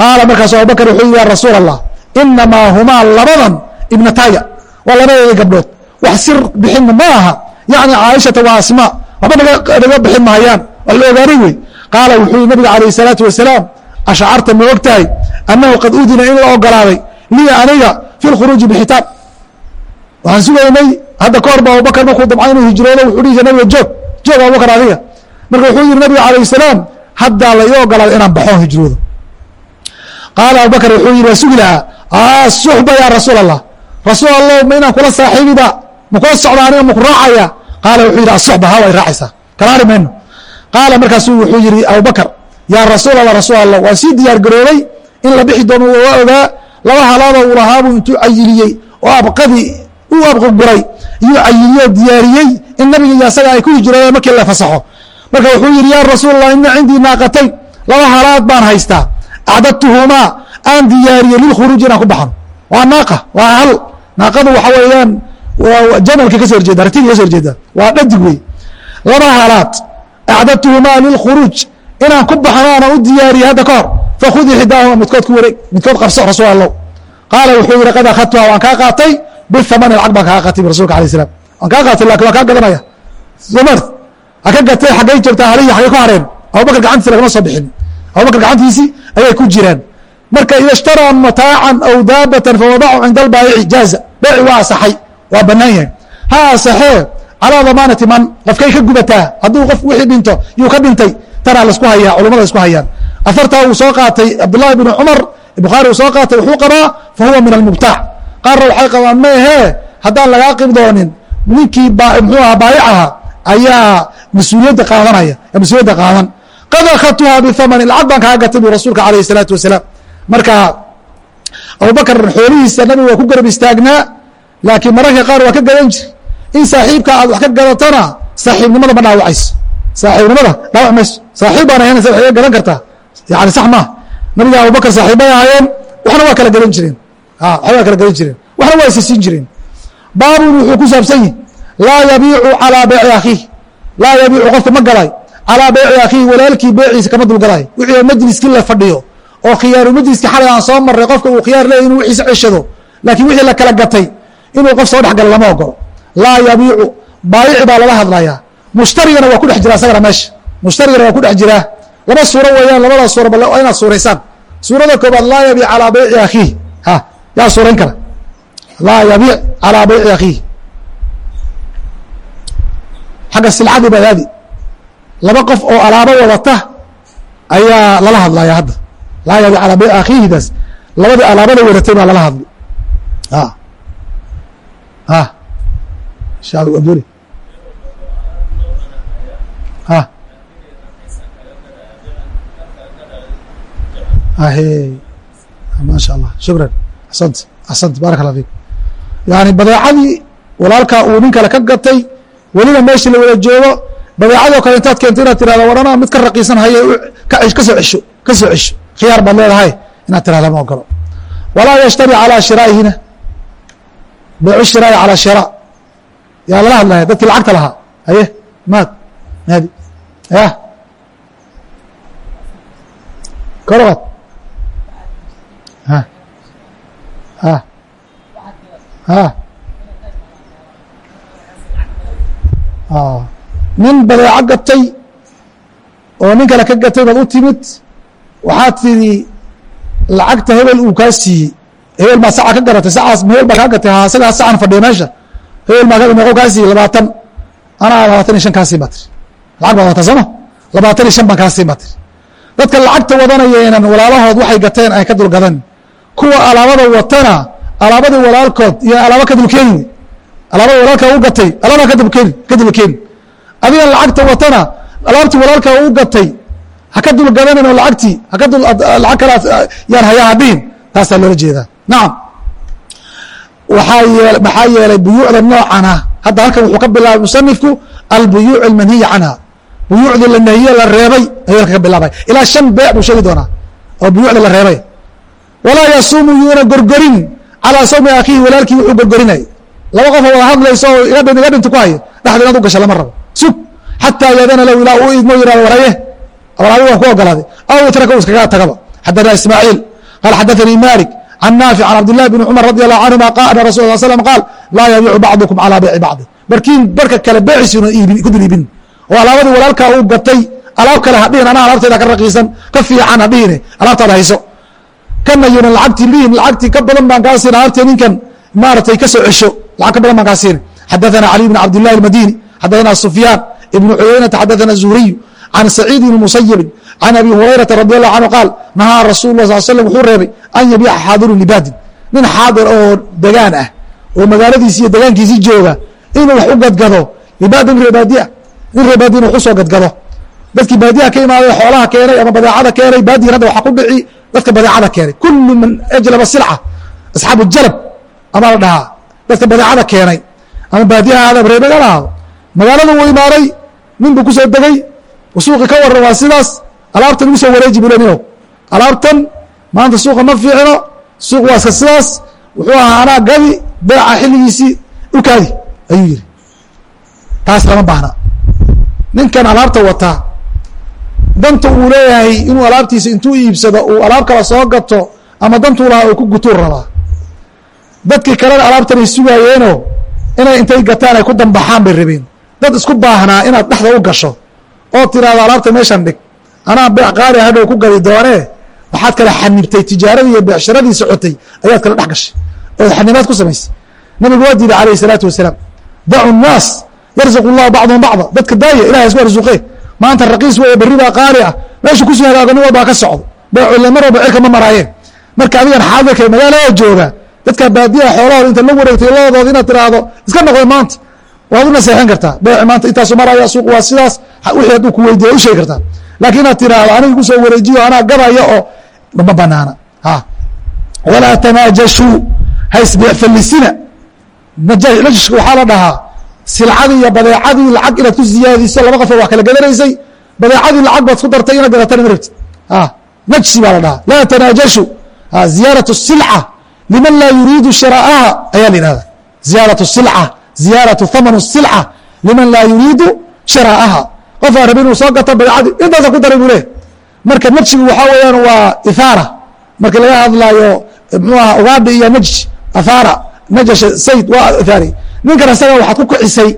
qaala markaasu abubakr wuxuu yidhi ya rasuul allah inamaa humaa labadan ibnataya waa labadeeda gabdhood. Wax sir bixinna ma aha yacni caaishata waa asmaa waxba naga bixin mahayaan wax la ogaanay wey. Qaala wuxuu yii nabiga calayh salaatu wasalaam ashcarta ma og tahay annahu qad udina in la ogolaaday liya aniga fi lkhuruuji bixitaan. Waxaan sugaynay hadda ka hor ba abubakr markuu damca inuu hijroodo wuxuu dhihi jir nabiga joog joog abubakr adiga. Marka wuxuu yihi nabiga calayh salaam haddaa la ii ogolaaday inaan baxo hijroodo. Qaala abubakr wuxuu yihi waa sugi lahaa. Asuxba ya rasuul allah rasuul allah ma inaan kula saaxiibiba ma kula socda aniga maku raacaya qaala wuxuu yidhi asuxba ha way raacaysaa. Kala hari mayno qaala markaasu wuxuu yihi abubakr yaa rasuul allah rasuul allah waa sii diyaar garoobay in la bixi doono waa ogaa laba halaada uu lahaabuu intuu cayiliyey oo abqadii u abqiguray iyuu cayiliyoo diyaariyey in nabiga iyo asaga ay ku hijroodeen markii la fasaxo. Marka wuxuu yihi ya rasuul allah ina cindii naaqatayn laba halaad baan haystaa. Acdadtuhumaa aan diyaariyey lilkhuruuji inaan ku baxno. Waa naaqa waa hal naaqadu waxa weeyaan jamalka ka soo horjeeda artiga ka soo horjeeda waa dhadig wey laba halaad acdadtuhumaa lilkhuruuj inaan ku baxno aanan u diyaariyey hadda ka hor fakhud ixdaahuma midkood ku wareeg midkood qabso rasuul allow qaala wuxuu yihi qad akhadtuha waan kaa qaatay bithamani lacag baan kaa qaatay rasulka alayh salam waan kaa qaatay laakiin waan kaa gadanaya. Somar ha ka gatay xaggay joogtaa halihi xaggay ku hareen. Abubakar gacantiisi lagama soo bixin. Abubakar gacantiisi ayay ku jiraan marka ida ishtaraa mataacan aw daabatan fawadacu cinda albaayici jaaza beeci waa asaxay waa banaan yahay. Ha asaxee calaa damaanati man qofkay ka gubataa hadduu qof wixii dhinto yuu ka dhintay tanaa la isku hayaa culumada isku hayaan. Afartaa uu soo qaatay cabdullahi bn cumar bukhaari uu soo qaatay wuxuu qabaa fa huwa min almubtaac qaarna waxay qabaan maahee haddaan lagaa qibdoonin ninkii mxuu aha baayicaha ayaa mas'uuliyadda qaadanaya mas'uuliyadda qaadan. Qad akhadtuha bithamani lacag baan kaa gatay bu rasuulka alayh الsalaatu wasalaam. Marka abubakr xoolihiisa nabiga waa ku garab istaagnaa laakiin mararka qaar waa ka gadan jir. In saaxiibka aad wax ka gadatona saaxiibnimada ma dhaawacayso. Saaxiibnimada dhaawac mayso saaxiib baan ahayn ga gadan kartaa yani sax maaha nabiga abubakr saaxiibbay ahaayeen waxna waa kala gadan jireen. Waxna waa kala gadan jireen. Waxna waa isasiin jireen. Baabun wuxuu ku saabsan yihi laa yabiicu calaa beyci akhiih. Laa yabiicu qofka ma galay calaa beyci akhiihi walaalkii beeciisa kama dulgalayo wixii majliskii la fadhiyo oo khiyaaru majliski xalay aan soo marray qofka uu khiyaar leeyay inuu wixiisa ceshado. Laakiin wixii la kala gatay inuu qof soo dhex galo lama ogolo laa yabiicu baayici baa lala hadlayaa. Mushtarigana waa ku dhex jira asagana meesha. Mushtarigana waa ku dhex jiraa laba suuro weeyaan labadaas suura bal inaad suuraysaan suurada koobaad laa yabiic calaa beyci akhiihi. Ha yaa suurayn kara. Laa yabiic calaa beyci akhiihi. Xagga silcadii badaadi laba qof oo alaabo wadata ayaa lala hadlaya hadda. Laa yabiic calaa beyci akhiihidaas labadii alaabada wadatay baa lala hadlay a ha? Ahe maasha allah shukran. Axsant axsant barak allah fiik. Yani badeecadii walaalkaa uu nin kale ka gatay weliba meeshii la wada joogo badeecadoo kale intaad keento inaad tirahdo warana mid ka raqiisan haye ka soo cesho ka soo khiyaar baad leedahay inaad tirahdo ma ogolo walaa yashtari calaa shiraa'ihina beycu shiraa'i calaa shiraa yaa lala hadlaya dadkii lacagta lahaa haye maad maadi ya korobaad ha ha ha nin badeeco gatay oo nin kale ka gatay baad u timid waxaad tidhi lacagta hebel uu kaa siiyey hebel baa saca ka garatay sacaas hebel baa kaa gatay ha isagaa sacan fadhiya meesha. Hebel baa meeqo kaa siiyey labaatan. Anaa labaatan iyo shan kaa siin baa lacag baad wataa sooma labaatan iyo shan baan kaa siin baa dadka lacagta wadanayeenan walaalahood waxay gateen ay ka dulgadan kuwa alaabada watana alaabadii walaalkood iyo alaaba kadib keeni alaabada walaalkaa u gatay alaaba kadib keeni kadib keeni adiga lacagta watana alaabtii walaalkaa u gatay haka dul gadanin oo lacagtii haka dul lacag kale yaan hayaa hadhihin taasaa loola jeedaa nacam waxaa yee maxaa yeelay buyuucda noocana hadda halkan wuxuu ka bilaabay musanifku albuyuuc almanhiya canha. Buyuucdii la nahiye la reebay ayuu halka ka bilaabay. Ilaa shan beec buu sheegi doonaa oo buyuucda la reebay. Walaa yasuumu yuuna gorgorin calaa sawmi akhiihi walaalkii wuxuu gorgorinay. Laba qof wada hadlayso oo iga dhin iga dhinta ku haya dhexda inaad u gasha lama rabo. Sug xataa yadana lahu ilaa uu idmo yihahdo waraye walaali waan ku ogolaaday aw itraka u iskaga tagaba. Xadana ismaaciil qaal xadaثanii malik can naafic can cabdillahi bni cumar radi allahu canhuma ana rasul sal slm qaal laa yabiicu bacdukum calaa beyci bacdi barkiin barka kale beeciisuna kudur iibin oo alaabadii walaalkaa uu gatay alaab kale hadhihin anaa alaabteeda ka raqiisan ka fiican hadhihine alaabtaada hayso kana yuuna lacagtii lihin lacagtii ka badan baan kaa siina alaabtee ninkan maaratay ka soo cesho lacag ka badan baan kaa siina xadaana caliy bn cabdillahi almadini xadaana sufyaan ibnu cuyaynata xadaana zuhuriyu can saciid bni musayibin can abi hurayrata radi allahu canhu qaal nahaa rasul lah sal slm wuxuu reebay an yabiica xaadirun libaadin nin xaadir oo degaan ah oo magaaladiisi iyo degaankiisi jooga inuu wax u gadgado libaadin reebaadiya nin reebaadiya inu wax u soo gadgado dadkii baadiyaha ka imaaday xoolaha keenay ama badeecada keenay baadiyan hadda waxaa ku dhici dadka badeecada keenay kulu man ajlaba silca asxaabu jalab ama la dhahaa dadka badeecada keenay ama baadiyaha aada reebaga lahaado magaalada uu imaaday nin buu ku soo degay suuqi ka waran waa sidaas. Alaabtan igu soo wareeji bu lenio alaabtan maanta suuqa ma fiicino. Suuq waa iska sidaas. Wuxuu ahaa anaa gadi beeca xilligiisii u kaadi ayuu yihi taas lama baahna. Ninkan alaabta wataa danta uu leeyahay inuu alaabtiisa intuu iibsado uu alaab kala soo gato ama dantuu lahaa uu ku gutuu rabaa. Dadkii kalena alaabtan ay sugaayeenoo inay intay gataan ay ku dambaxaan bay rabeen. Dad isku baahnaa inaad dhexda u gasho oo tiraada alaabta meeshan dhig. Anaa beec qaali hadhow ku gari doonee waxaad kala xanibtay tijaaradii iyo beecsharadii socotay ayaad kala dhex gashay. Ood xanibaad ku samaysay. Nabigu waa diiday alayh isalaatu wasalaam dacu nnaas yarzuqu llahu bacdahum bacda. Dadka daaya ilahay isku arsuqeen maanta raqiis wey berri qaali ah. Meesha ku soo hagaago walbaa ka socdo. Beecu lamar walba ma maraayeen marka adigan xaadirka magaalada jooga dadka baadiyaha xoolahood inta la wareegtay loodood inaad tiraahdo iska noqda maanta. Waad u naseexan kartaa. Beeci maanta intaasu maraya suuq waa sidaas wixii hadduu ku weydiiya u sheegi kartaa laakiin inaad tiraahdo aniga igu soo wareejiyo anaa gadaya oo ma banaana ha walaa tanaajashuu ha isbeecfallisina najishka waxaa la dhahaa silcadii iyo badeecadii lacag inaad ku ziyaadiso laba qofoo wax kala gadanaysay badeecadii lacag baad ku dartay inaad gadatan ma rabtid najsi baa la dhahaa laa tanaajashu ziyaaraة الsilca liman laa yuriidu shiraaءaha ayaa la yihahda ziyaaraة الsilca ziyaaraةu thaman الsilca liman laa yuriidu shiraaءaha qofaa rabi inuu soo gato badeecadii intaasa ku daray buu leh marka najsigu waxaa weeyaan waa ihaara marka laga hadlaayo mxuu aha ugaadhi iyo naj ahaara najasha sayd waa ihaari ninkan isaga waxaad ku kicisay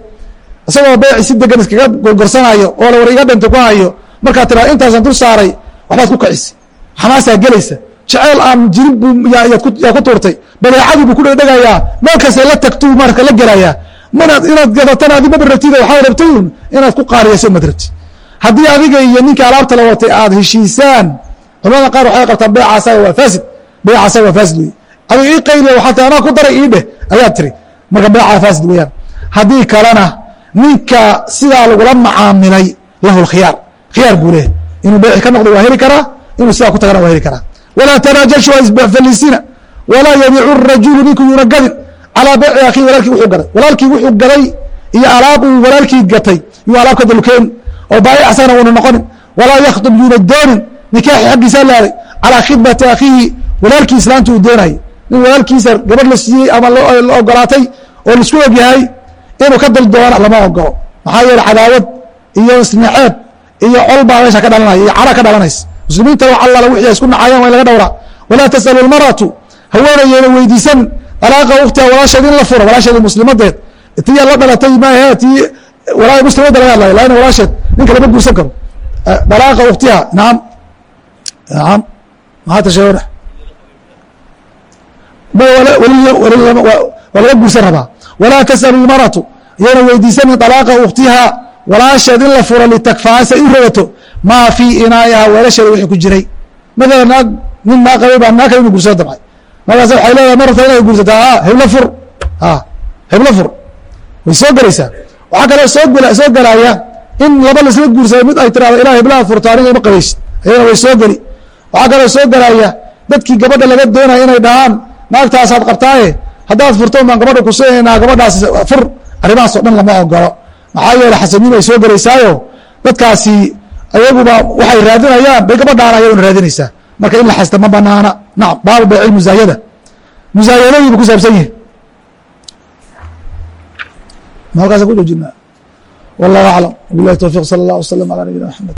isagoo beeci si degan iskaga gorgorsanayo oo la war iga dhinta ku hayo markaad tiraa intaasan dul saaray waxbaad ku kicisay. Xamaasaa gelaysa. Jeceel aan jirin bu yaa ku tuurtay. Badeecadii buu ku dhegdhegayaa meel kasta la tagtuu marka la gelayaa manaad inaad gadatana adi maba rabtid waxaa rabtay un inaad ku qaariyayso mad rabtid haddii adiga iyo ninka alaabta la watay aad heshiisaan culamada qaar waxay qabtaa beeca asaga waa faasid. Beeca asaga waa faasid wey adiga ii qayliya waxaa tii anaa ku daray ii ayaad tiri. Marka beecaa faasid weeyaan. Haddii kalena ninka sidaa lagula macaamilay lahu lkhiyaar khiyaar buu leehay inuu beeci ka noqdo waa heli karaa inuu sidaa ku tagana waa heli karaa. Walaa tanaajashu ha isbefalisina walaa yabiicu rajulu ninku yuuna gadin calaa beyci akhihi walaalkii wuxuu gaday walaalkii wuxuu gaday iyo alaab uu walaalkii gatay. Yuu alaab ka dalkeeni oo baayacsana uuna noqonin. Walaa yakhdub yuuna doonin. Nikaaxi xaggiisaa laaday calaa khidbati akhiihi walaalkii islaanta uu doonayay. Nin walaalkiisa gabadh la siiyey ama la ogolaatay oo la isku ogyahay inuu ka dal doona lama ogolo. Maxaa yeele cadaawad iyo isnaceeb iyo col baa meesha ka dhalanaya iyo cara ka dhalanaysa. Muslimiinta wax allala wixii ay isku nacayaan waa laga dhowraa. Walaa tasalu lmaratu haweenayeyna weydiisan dalaaqa ukhtiha walaasheed in la furo walaasheeda muslimadeed. Tii la dhalatay maahe tii walaa muslimadda laga hadlayo laana walaasheed ninka lama guursan karo. Dalaaqa ukhtiha naam. Naam. Maxaa tashawarx waa laga guursan rabaa. Walaa tasalu lmaratu iyana weydiisanin dalaaqa ukhtiha walaasheed in la furo litakfaasa in rogato maa fii inaayaha weelasheeda wixii ku jiray. Madalan naag nin naa qabay baa naa kale inu gursado dabcay markaas waxay leedahay ma rabtaa inay guursataa heblo fur. Heblo fur. Way soo gelaysaa waxaa kaloo soo soo gelaya in laba laisla guursada mid ay tirahdo ilaa heblaha furto aniga ima qabaysid. Ayadana way soo geli waxaa kaloo soo gelaya dadkii gabadha laga doonaya inay dhahaan naagtaasaad qabtaaye haddaad furto baan gabadha kusiinaynaa gabadhaas fur. Arrimahaas o dhan lama ogolo maxaa yeele xasaniin ay soo gelaysaayo dadkaasi ayaguba waxay raadinayaan bay gabadhaan ayaguna raadinaysaa. Marka in la xasta ma banaana nacam baabu bayci musaayada. Musaayadadiibu ku saabsan yihi halkaasa ku joojinaa wallahu aclam. Wabilahi towfiq sala allah wasalam ala nabiyina maxamed